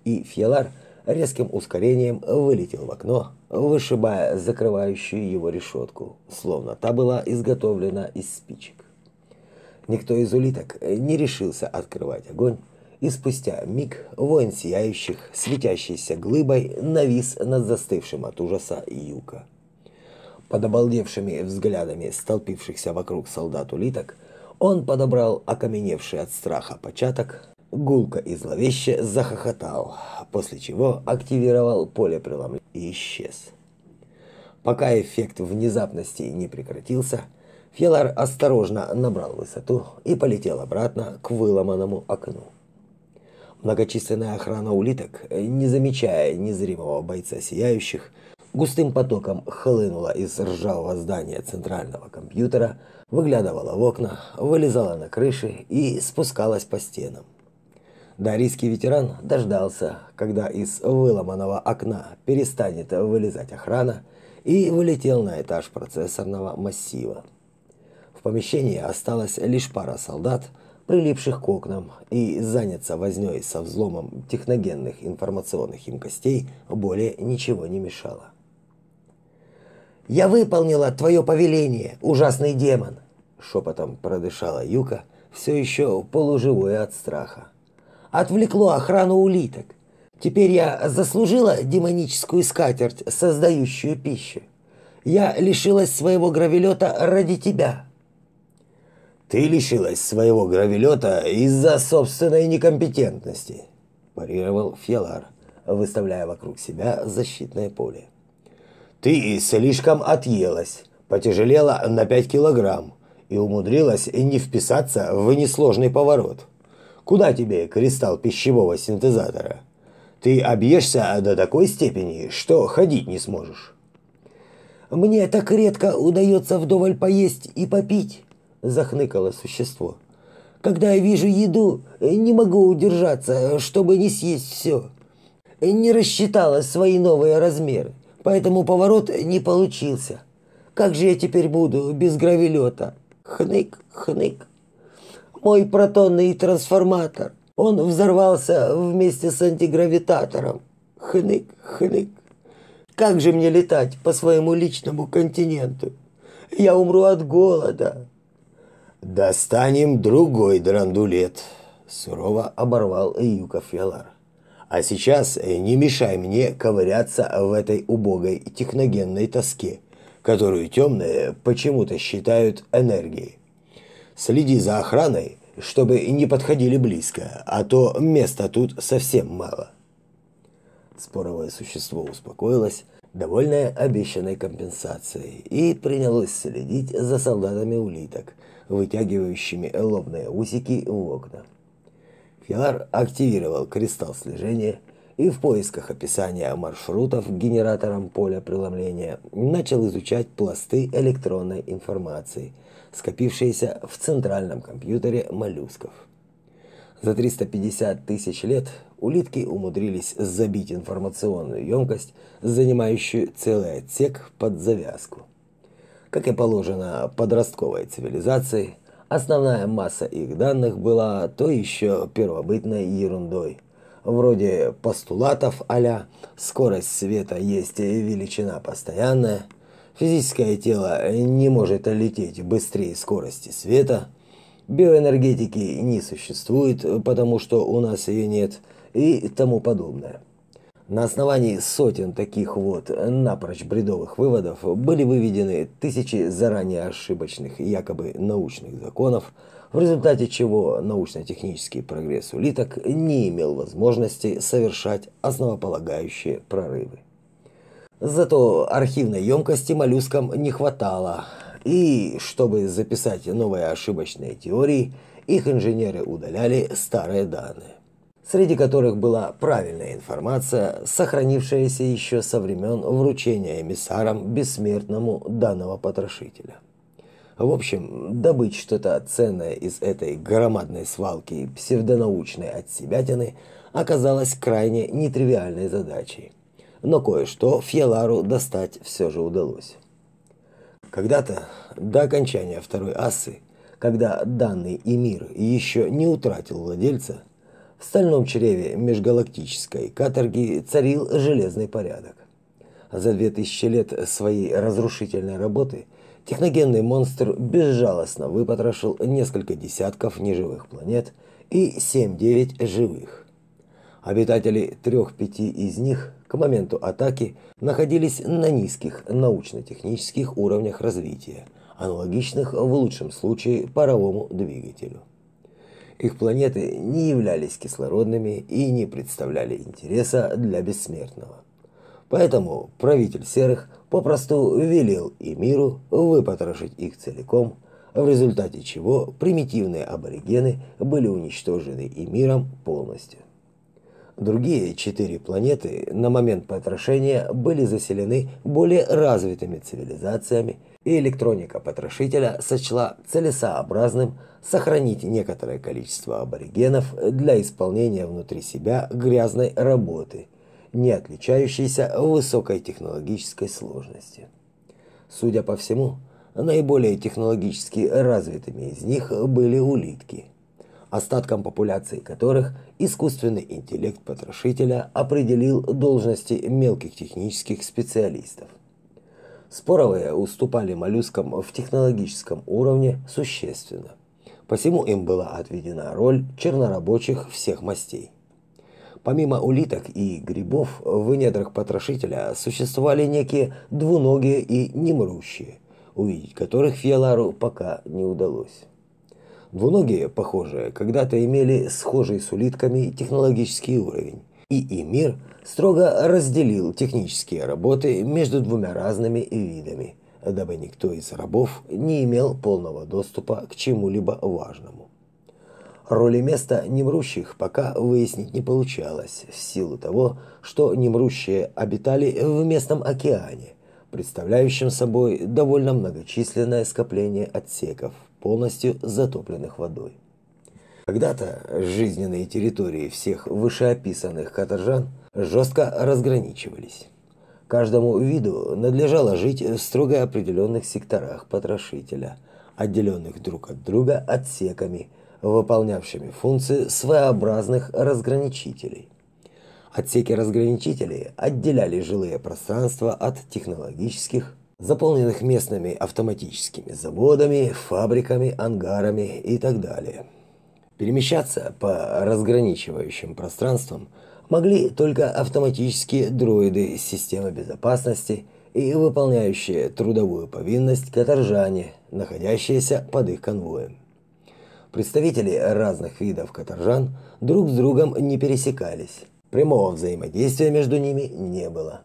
A: И Фьелар резким ускорением вылетел в окно, вышибая закрывающую его решетку, словно та была изготовлена из спичек. Никто из улиток не решился открывать огонь, и спустя миг воин сияющих, светящейся глыбой, навис над застывшим от ужаса Юка. Под обалдевшими взглядами столпившихся вокруг солдат улиток, он подобрал окаменевший от страха початок, гулко и зловеще захохотал, после чего активировал поле преломления и исчез. Пока эффект внезапности не прекратился, Фелар осторожно набрал высоту и полетел обратно к выломанному окну. Многочисленная охрана улиток, не замечая незримого бойца сияющих, густым потоком хлынула из ржавого здания центрального компьютера, выглядывала в окна, вылезала на крыши и спускалась по стенам. Дарийский ветеран дождался, когда из выломанного окна перестанет вылезать охрана, и вылетел на этаж процессорного массива. В помещении осталась лишь пара солдат – прилипших к окнам, и заняться вознёй со взломом техногенных информационных имкостей более ничего не мешало.
B: «Я выполнила твое повеление, ужасный демон!»
A: Шепотом продышала Юка, все еще полуживое от страха.
B: «Отвлекло охрану улиток. Теперь я заслужила демоническую скатерть, создающую пищу. Я лишилась своего гравелета ради тебя».
C: Ты лишилась своего гравелета из-за собственной некомпетентности, парировал Фелар, выставляя вокруг себя защитное поле. Ты слишком отъелась, потяжелела на 5 килограмм и умудрилась не вписаться в несложный поворот. Куда тебе кристалл пищевого синтезатора? Ты объешься до такой степени, что ходить не сможешь.
B: Мне так редко удается вдоволь поесть и попить, захныкало существо. Когда я вижу еду, не могу удержаться, чтобы не съесть все. Не рассчитала свои новые размеры, поэтому поворот не получился. Как же я теперь буду без гравелета? Хнык, хнык. Мой протонный трансформатор. Он взорвался вместе с антигравитатором. Хнык, хнык. Как же мне летать по своему личному континенту? Я умру от голода.
C: «Достанем другой драндулет», – сурово оборвал Юка Феллар. «А сейчас не мешай мне ковыряться в этой убогой техногенной тоске, которую темные почему-то считают энергией. Следи за охраной, чтобы не подходили близко, а то места тут совсем мало».
A: Споровое существо успокоилось, довольное обещанной компенсацией, и принялось следить за солдатами улиток – вытягивающими лобные усики в окна. Филар активировал кристалл слежения и в поисках описания маршрутов генератором поля преломления начал изучать пласты электронной информации, скопившиеся в центральном компьютере моллюсков. За 350 тысяч лет улитки умудрились забить информационную емкость, занимающую целый отсек под завязку. Как и положено подростковой цивилизации, основная масса их данных была то еще первобытной ерундой, вроде постулатов а «скорость света есть величина постоянная», «физическое тело не может лететь быстрее скорости света», биоэнергетики не существует, потому что у нас ее нет и тому подобное. На основании сотен таких вот напрочь бредовых выводов были выведены тысячи заранее ошибочных якобы научных законов, в результате чего научно-технический прогресс улиток не имел возможности совершать основополагающие прорывы. Зато архивной емкости моллюскам не хватало, и чтобы записать новые ошибочные теории, их инженеры удаляли старые данные, среди которых была правильная информация, сохранившаяся еще со времен вручения эмиссарам бессмертному данного потрошителя. В общем, добыть что-то ценное из этой громадной свалки псевдонаучной отсебятины оказалось крайне нетривиальной задачей. Но кое-что Фьелару достать все же удалось. Когда-то, до окончания второй асы, когда данный Эмир еще не утратил владельца, в стальном чреве межгалактической каторги царил железный порядок. За две тысячи лет своей разрушительной работы техногенный монстр безжалостно выпотрошил несколько десятков неживых планет и 7-9 живых. Обитатели трех-пяти из них к моменту атаки находились на низких научно-технических уровнях развития, аналогичных в лучшем случае паровому двигателю. Их планеты не являлись кислородными и не представляли интереса для бессмертного. Поэтому правитель серых попросту велел и миру выпотрошить их целиком, в результате чего примитивные аборигены были уничтожены и миром полностью. Другие четыре планеты на момент потрошения были заселены более развитыми цивилизациями, и электроника потрошителя сочла целесообразным сохранить некоторое количество аборигенов для исполнения внутри себя грязной работы, не отличающейся высокой технологической сложностью. Судя по всему, наиболее технологически развитыми из них были улитки – остаткам популяции которых искусственный интеллект потрошителя определил должности мелких технических специалистов. Споровые уступали моллюскам в технологическом уровне существенно. Посему им была отведена роль чернорабочих всех мастей. Помимо улиток и грибов, в недрах потрошителя существовали некие двуногие и немрущие, увидеть которых Фиалару пока не удалось. Двуногие, похоже, когда-то имели схожий с улитками технологический уровень, и Эмир строго разделил технические работы между двумя разными видами, дабы никто из рабов не имел полного доступа к чему-либо важному. Роли места немрущих пока выяснить не получалось, в силу того, что немрущие обитали в местном океане, представляющем собой довольно многочисленное скопление отсеков, полностью затопленных водой. Когда-то жизненные территории всех вышеописанных каторжан жестко разграничивались. Каждому виду надлежало жить в строго определенных секторах потрошителя, отделенных друг от друга отсеками, выполнявшими функции своеобразных разграничителей. Отсеки разграничителей отделяли жилые пространства от технологических, заполненных местными автоматическими заводами, фабриками, ангарами и так далее. Перемещаться по разграничивающим пространствам могли только автоматические дроиды системы безопасности и выполняющие трудовую повинность каторжане, находящиеся под их конвоем. Представители разных видов каторжан друг с другом не пересекались. Прямого взаимодействия между ними не было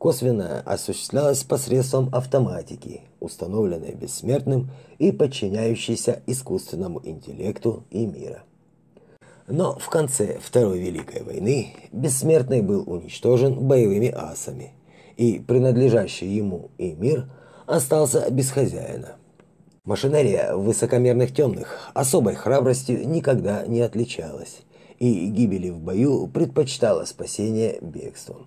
A: косвенно осуществлялась посредством автоматики, установленной бессмертным и подчиняющейся искусственному интеллекту и мира. Но в конце Второй Великой войны Бессмертный был уничтожен боевыми асами, и принадлежащий ему и мир остался без хозяина. Машинерия высокомерных темных особой храбростью никогда не отличалась, и гибели в бою предпочитала спасение бегством.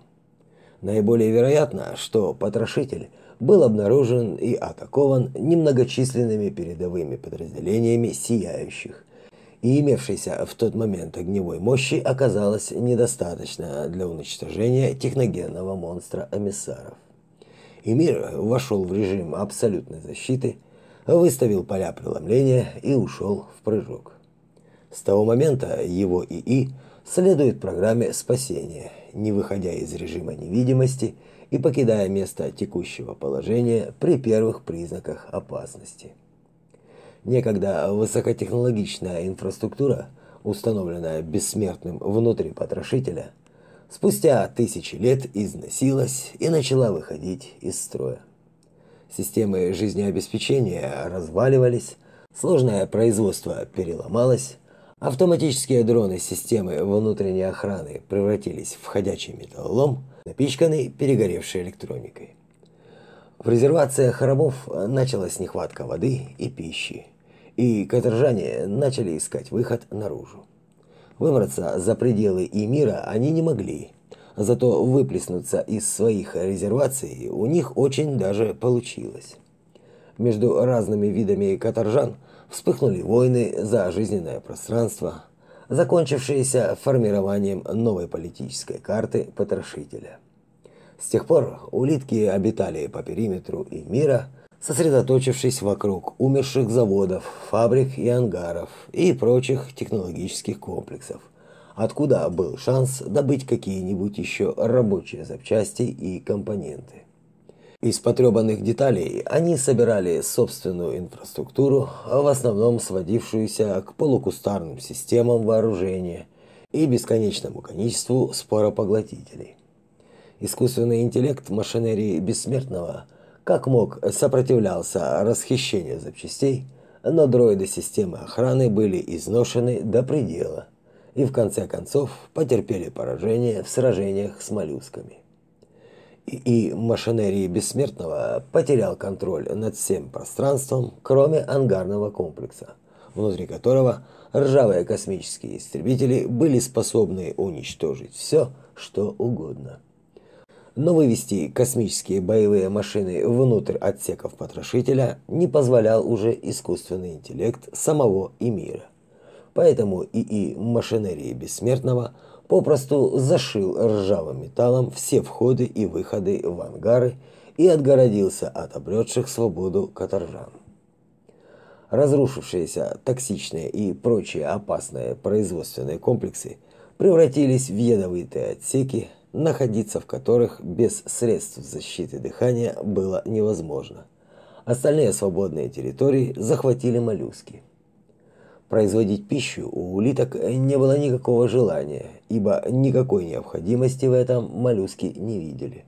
A: Наиболее вероятно, что потрошитель был обнаружен и атакован немногочисленными передовыми подразделениями сияющих, и имевшейся в тот момент огневой мощи оказалось недостаточно для уничтожения техногенного монстра эмиссаров. И мир вошел в режим абсолютной защиты, выставил поля преломления и ушел в прыжок. С того момента его ИИ следует программе спасения, не выходя из режима невидимости и покидая место текущего положения при первых признаках опасности. Некогда высокотехнологичная инфраструктура, установленная бессмертным внутри потрошителя, спустя тысячи лет износилась и начала выходить из строя. Системы жизнеобеспечения разваливались, сложное производство переломалось, автоматические дроны системы внутренней охраны превратились в ходячий металлолом, напичканный перегоревшей электроникой. В резервациях храмов началась нехватка воды и пищи и каторжане начали искать выход наружу. Выбраться за пределы и мира они не могли, зато выплеснуться из своих резерваций у них очень даже получилось. Между разными видами каторжан вспыхнули войны за жизненное пространство, закончившиеся формированием новой политической карты потрошителя. С тех пор улитки обитали по периметру и мира – сосредоточившись вокруг умерших заводов, фабрик и ангаров и прочих технологических комплексов, откуда был шанс добыть какие-нибудь еще рабочие запчасти и компоненты. Из потребанных деталей они собирали собственную инфраструктуру, в основном сводившуюся к полукустарным системам вооружения и бесконечному количеству споропоглотителей. Искусственный интеллект машинерии бессмертного – как мог сопротивлялся расхищению запчастей, но дроиды системы охраны были изношены до предела и в конце концов потерпели поражение в сражениях с моллюсками. И, машинерии бессмертного потерял контроль над всем пространством, кроме ангарного комплекса, внутри которого ржавые космические истребители были способны уничтожить все, что угодно но вывести космические боевые машины внутрь отсеков потрошителя не позволял уже искусственный интеллект самого Эмира. Поэтому ИИ машинерии бессмертного попросту зашил ржавым металлом все входы и выходы в ангары и отгородился от обретших свободу каторжан. Разрушившиеся токсичные и прочие опасные производственные комплексы превратились в ядовитые отсеки, находиться в которых без средств защиты дыхания было невозможно. Остальные свободные территории захватили моллюски. Производить пищу у улиток не было никакого желания, ибо никакой необходимости в этом моллюски не видели.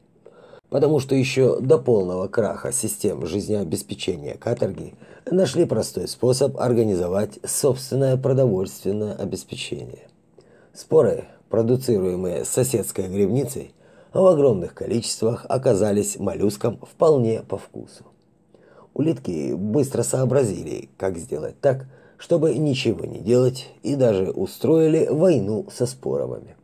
A: Потому что еще до полного краха систем жизнеобеспечения каторги нашли простой способ организовать собственное продовольственное обеспечение. Споры продуцируемые соседской грибницей, в огромных количествах оказались моллюскам вполне по вкусу. Улитки быстро сообразили, как сделать так, чтобы ничего не делать, и даже устроили войну со споровыми,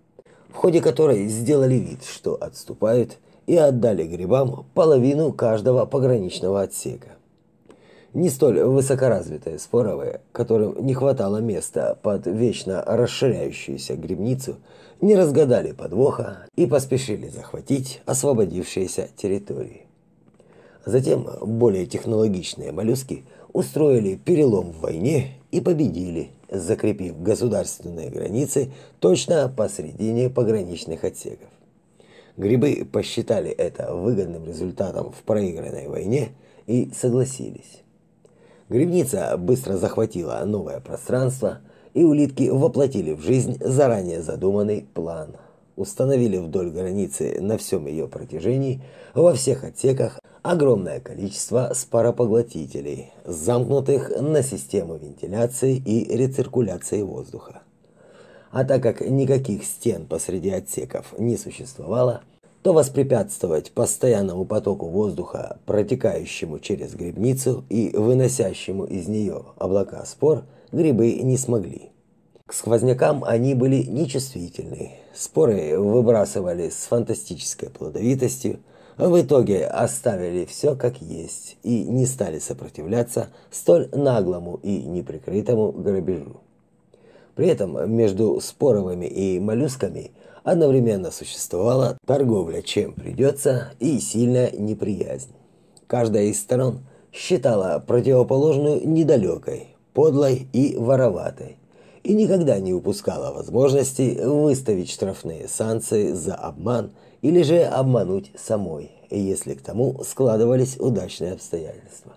A: в ходе которой сделали вид, что отступают, и отдали грибам половину каждого пограничного отсека не столь высокоразвитые споровые, которым не хватало места под вечно расширяющуюся грибницу, не разгадали подвоха и поспешили захватить освободившиеся территории. Затем более технологичные моллюски устроили перелом в войне и победили, закрепив государственные границы точно посредине пограничных отсеков. Грибы посчитали это выгодным результатом в проигранной войне и согласились. Грибница быстро захватила новое пространство, и улитки воплотили в жизнь заранее задуманный план. Установили вдоль границы на всем ее протяжении во всех отсеках огромное количество споропоглотителей, замкнутых на систему вентиляции и рециркуляции воздуха. А так как никаких стен посреди отсеков не существовало, то воспрепятствовать постоянному потоку воздуха, протекающему через грибницу и выносящему из нее облака спор, грибы не смогли. К сквознякам они были нечувствительны. Споры выбрасывали с фантастической плодовитостью, в итоге оставили все как есть и не стали сопротивляться столь наглому и неприкрытому грабежу. При этом между споровыми и моллюсками одновременно существовала торговля чем придется и сильная неприязнь. Каждая из сторон считала противоположную недалекой, подлой и вороватой, и никогда не упускала возможности выставить штрафные санкции за обман или же обмануть самой, если к тому складывались удачные обстоятельства.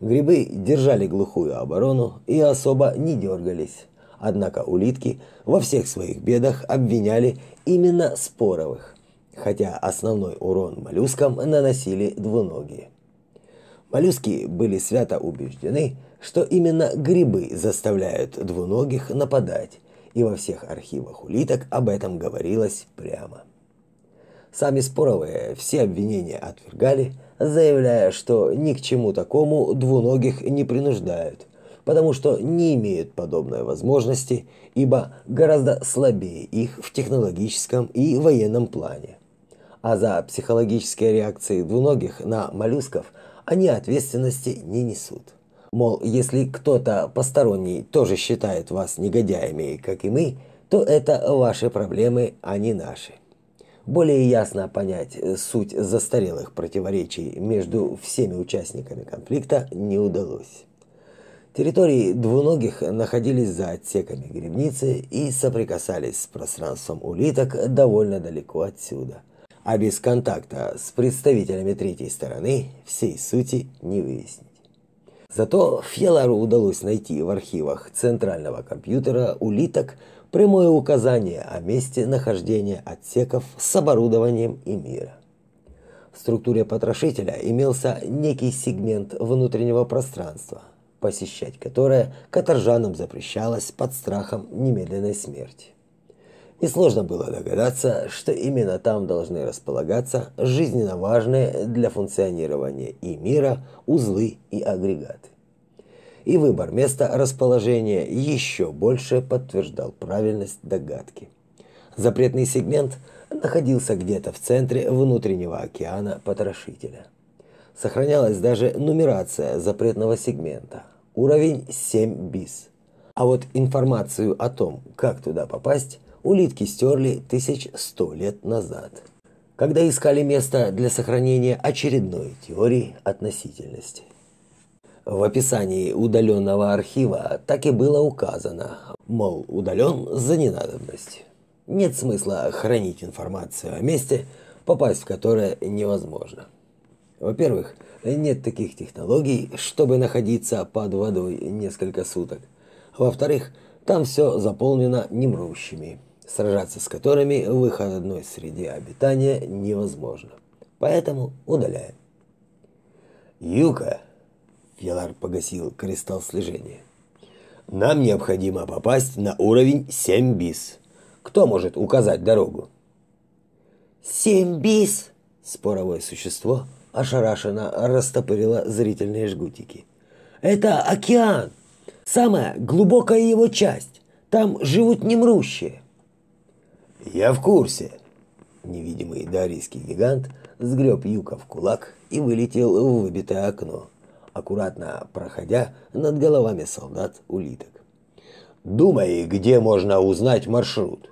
A: Грибы держали глухую оборону и особо не дергались. Однако улитки во всех своих бедах обвиняли именно споровых, хотя основной урон моллюскам наносили двуногие. Моллюски были свято убеждены, что именно грибы заставляют двуногих нападать, и во всех архивах улиток об этом говорилось прямо. Сами споровые все обвинения отвергали, заявляя, что ни к чему такому двуногих не принуждают, потому что не имеют подобной возможности, ибо гораздо слабее их в технологическом и военном плане. А за психологические реакции двуногих на моллюсков они ответственности не несут. Мол, если кто-то посторонний тоже считает вас негодяями, как и мы, то это ваши проблемы, а не наши. Более ясно понять суть застарелых противоречий между всеми участниками конфликта не удалось. Территории двуногих находились за отсеками грибницы и соприкасались с пространством улиток довольно далеко отсюда. А без контакта с представителями третьей стороны всей сути не выяснить. Зато Фьелару удалось найти в архивах центрального компьютера улиток прямое указание о месте нахождения отсеков с оборудованием и мира. В структуре потрошителя имелся некий сегмент внутреннего пространства, посещать которое каторжанам запрещалось под страхом немедленной смерти. Несложно было догадаться, что именно там должны располагаться жизненно важные для функционирования и мира узлы и агрегаты. И выбор места расположения еще больше подтверждал правильность догадки. Запретный сегмент находился где-то в центре внутреннего океана потрошителя. Сохранялась даже нумерация запретного сегмента. Уровень 7 бис. А вот информацию о том, как туда попасть, улитки стерли 1100 лет назад, когда искали место для сохранения очередной теории относительности. В описании удаленного архива так и было указано, мол, удален за ненадобность. Нет смысла хранить информацию о месте, попасть в которое невозможно. Во-первых, нет таких технологий, чтобы находиться под водой несколько суток. Во-вторых, там все заполнено немрущими, сражаться с которыми в их одной среде обитания невозможно. Поэтому удаляем.
C: Юка, Фьялар погасил кристалл слежения. Нам необходимо попасть на уровень 7 бис. Кто может указать дорогу?
A: «Семь бис!» Споровое существо ошарашенно растопырило зрительные жгутики. «Это океан! Самая глубокая его часть! Там живут немрущие!»
C: Я в курсе. Невидимый дарийский гигант сгреб Юка в кулак и вылетел в выбитое окно, аккуратно проходя над головами солдат улиток. Думай, где можно узнать маршрут.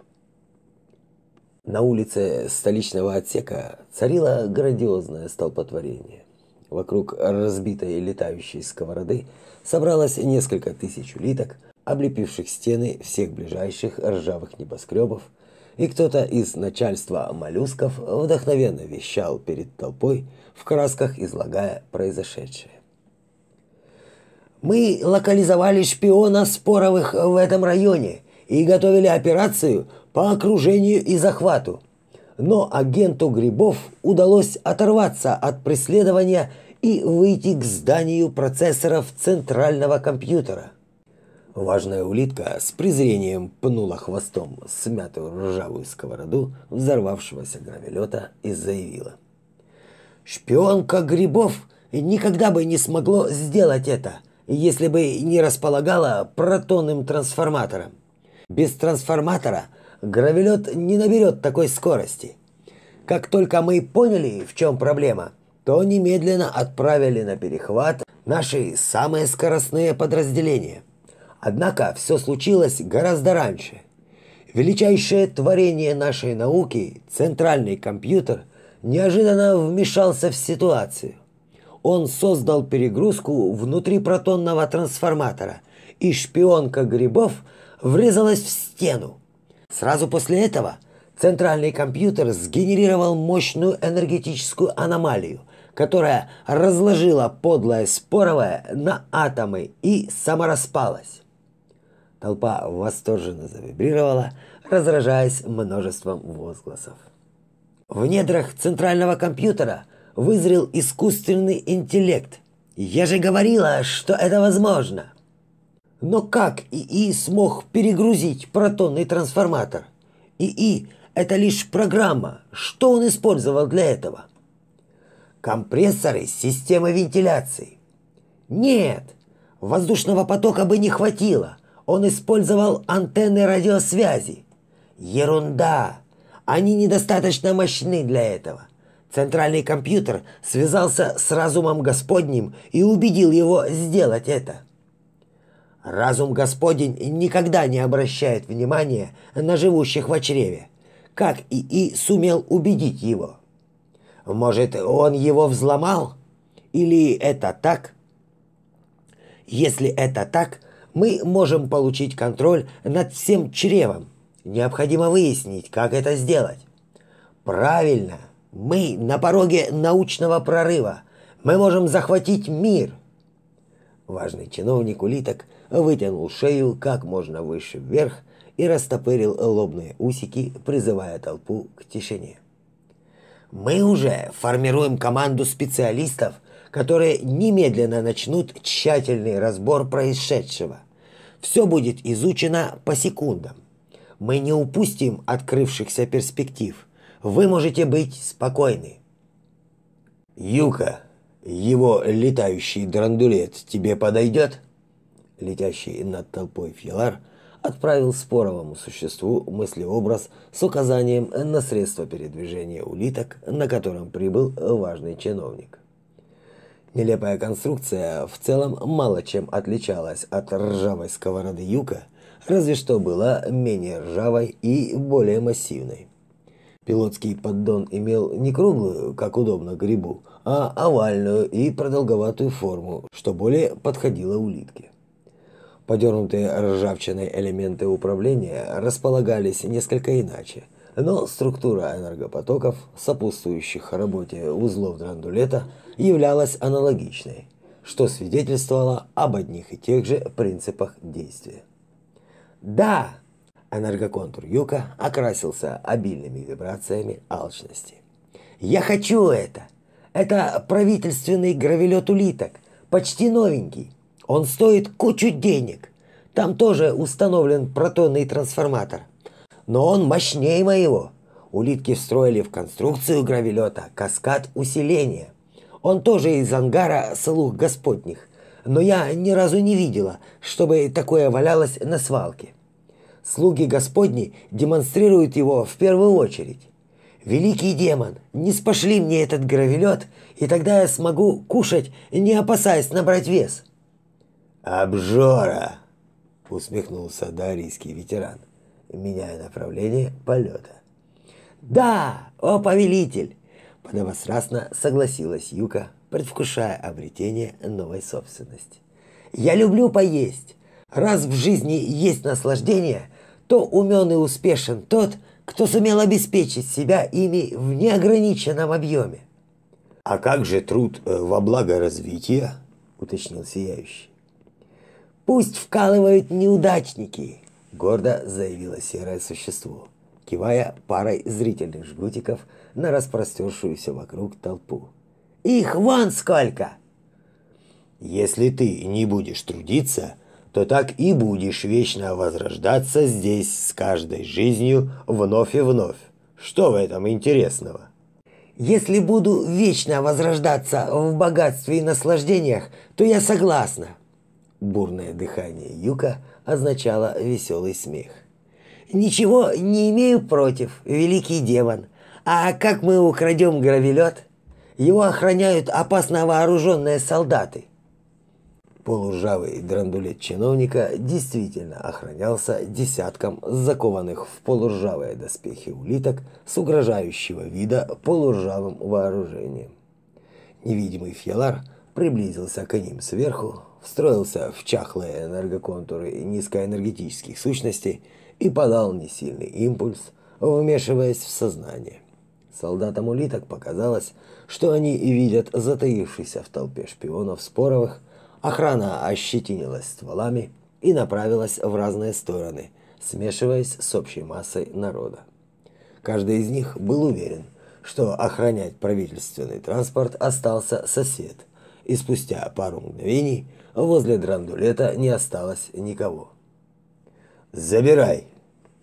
A: На улице столичного отсека царило грандиозное столпотворение. Вокруг разбитой летающей сковороды собралось несколько тысяч улиток, облепивших стены всех ближайших ржавых небоскребов, и кто-то из начальства моллюсков вдохновенно вещал перед толпой, в красках излагая произошедшее. «Мы локализовали шпиона споровых в этом районе и готовили операцию по окружению и захвату. Но агенту Грибов удалось оторваться от преследования и выйти к зданию процессоров центрального компьютера.
C: Важная улитка с презрением пнула хвостом смятую ржавую сковороду взорвавшегося гравелета и заявила.
A: «Шпионка грибов никогда бы не смогло сделать это, если бы не располагала протонным трансформатором. Без трансформатора гравелет не наберет такой скорости. Как только мы поняли, в чем проблема, то немедленно отправили на перехват наши самые скоростные подразделения – Однако все случилось гораздо раньше. Величайшее творение нашей науки, центральный компьютер, неожиданно вмешался в ситуацию. Он создал перегрузку внутри протонного трансформатора, и шпионка грибов врезалась в стену. Сразу после этого центральный компьютер сгенерировал мощную энергетическую аномалию, которая разложила подлое споровое на атомы и самораспалась. Толпа восторженно завибрировала, разражаясь множеством возгласов. В недрах центрального компьютера вызрел искусственный интеллект. Я же говорила, что это возможно. Но как ИИ смог перегрузить протонный трансформатор? ИИ – это лишь программа. Что он использовал для этого? Компрессоры системы вентиляции. Нет, воздушного потока бы не хватило. Он использовал антенны радиосвязи. Ерунда! Они недостаточно мощны для этого. Центральный компьютер связался с разумом Господним и убедил его сделать это. Разум Господень никогда не обращает внимания на живущих в чреве. Как и и сумел убедить его? Может, он его взломал? Или это так? Если это так, мы можем получить контроль над всем чревом. Необходимо выяснить, как это сделать. Правильно, мы на пороге научного прорыва. Мы можем захватить мир. Важный чиновник улиток вытянул шею как можно выше вверх и растопырил лобные усики, призывая толпу к тишине. Мы уже формируем команду специалистов, которые немедленно начнут тщательный разбор происшедшего. Все будет изучено по секундам. Мы не упустим открывшихся перспектив. Вы можете быть спокойны.
C: Юка, его летающий драндулет тебе подойдет? Летящий над толпой Филар отправил споровому существу мыслеобраз с указанием на средство передвижения улиток, на котором прибыл важный чиновник. Нелепая конструкция в целом мало чем отличалась от ржавой сковороды юка, разве что была менее ржавой и более массивной. Пилотский поддон имел не круглую, как удобно грибу, а овальную и продолговатую форму, что более подходило улитке. Подернутые ржавчиной элементы управления располагались несколько иначе, но структура энергопотоков, сопутствующих работе узлов драндулета, являлась аналогичной, что свидетельствовало об одних и тех же принципах действия.
A: Да, энергоконтур Юка окрасился обильными вибрациями алчности. Я хочу это. Это правительственный гравелет улиток, почти новенький. Он стоит кучу денег. Там тоже установлен протонный трансформатор но он мощнее моего. Улитки встроили в конструкцию гравелета каскад усиления. Он тоже из ангара слух господних, но я ни разу не видела, чтобы такое валялось на свалке. Слуги Господни демонстрируют его в первую очередь. Великий демон, не спошли мне этот гравелет, и тогда я смогу кушать, не опасаясь набрать вес.
C: Обжора, усмехнулся дарийский ветеран меняя направление полета.
A: «Да, о повелитель!» – подобострастно согласилась Юка, предвкушая обретение новой собственности. «Я люблю поесть. Раз в жизни есть наслаждение, то умен и успешен тот, кто сумел обеспечить себя ими в неограниченном объеме».
C: «А как же труд э, во благо развития?» – уточнил Сияющий.
A: «Пусть вкалывают неудачники, гордо заявило серое существо, кивая парой зрительных жгутиков на распростершуюся вокруг толпу. «Их вон сколько!»
C: «Если ты не будешь трудиться,
B: то так и будешь вечно возрождаться здесь с каждой жизнью вновь и вновь. Что в этом интересного?
A: Если буду вечно возрождаться в богатстве и наслаждениях, то я согласна. Бурное дыхание Юка означало веселый смех. Ничего не имею против, великий демон. А как мы украдем гравелет? Его охраняют опасно вооруженные солдаты. Полужавый драндулет чиновника действительно охранялся десятком закованных в полуржавые доспехи улиток с угрожающего вида полуржавым вооружением. Невидимый фьялар приблизился к ним сверху, встроился в чахлые энергоконтуры низкоэнергетических сущностей и подал несильный импульс, вмешиваясь в сознание. Солдатам улиток показалось, что они и видят затаившийся в толпе шпионов Споровых, Охрана ощетинилась стволами и направилась в разные стороны, смешиваясь с общей массой народа. Каждый из них был уверен, что охранять правительственный транспорт остался сосед, и спустя пару мгновений возле драндулета не осталось никого.
B: «Забирай!»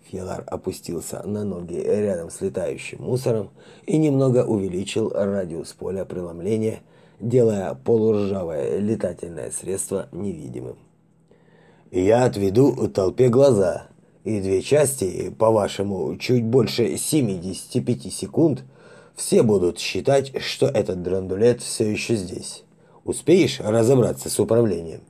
B: Фьелар опустился на ноги рядом с летающим мусором и немного увеличил радиус поля преломления, делая полуржавое летательное средство невидимым. «Я отведу толпе глаза, и две части, по-вашему, чуть больше 75 секунд, все будут считать, что этот драндулет все еще здесь. Успеешь разобраться с управлением?»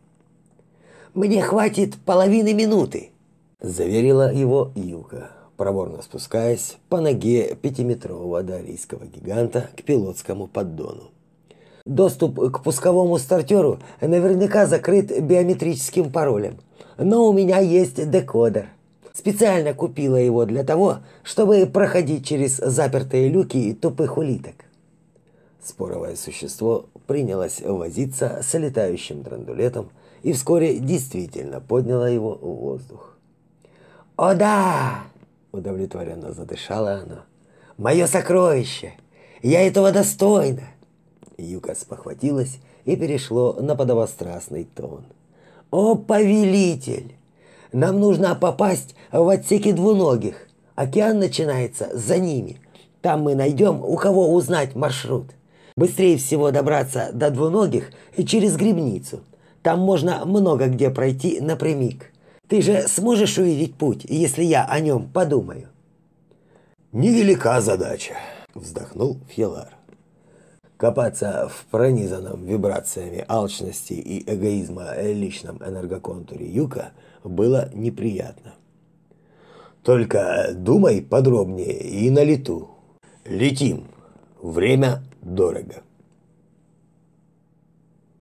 A: «Мне хватит половины минуты», –
B: заверила его Юка, проворно спускаясь по ноге пятиметрового дарийского гиганта к пилотскому поддону.
A: Доступ к пусковому стартеру наверняка закрыт биометрическим паролем. Но у меня есть декодер. Специально купила его для того, чтобы проходить через запертые люки тупых улиток.
B: Споровое существо принялось возиться с летающим драндулетом и вскоре действительно подняло его в воздух.
A: «О да!» – удовлетворенно задышала она. «Мое сокровище! Я этого достойна!»
B: Юка спохватилась и перешло на подобострастный тон.
A: «О, повелитель! Нам нужно попасть в отсеки двуногих. Океан начинается за ними. Там мы найдем, у кого узнать маршрут. Быстрее всего добраться до двуногих и через грибницу. Там можно много где пройти напрямик. Ты же сможешь увидеть путь, если я о нем подумаю?»
B: «Невелика задача», — вздохнул Фьелар. Копаться в пронизанном вибрациями алчности и эгоизма личном энергоконтуре Юка было неприятно. Только думай подробнее и на лету. Летим. Время дорого.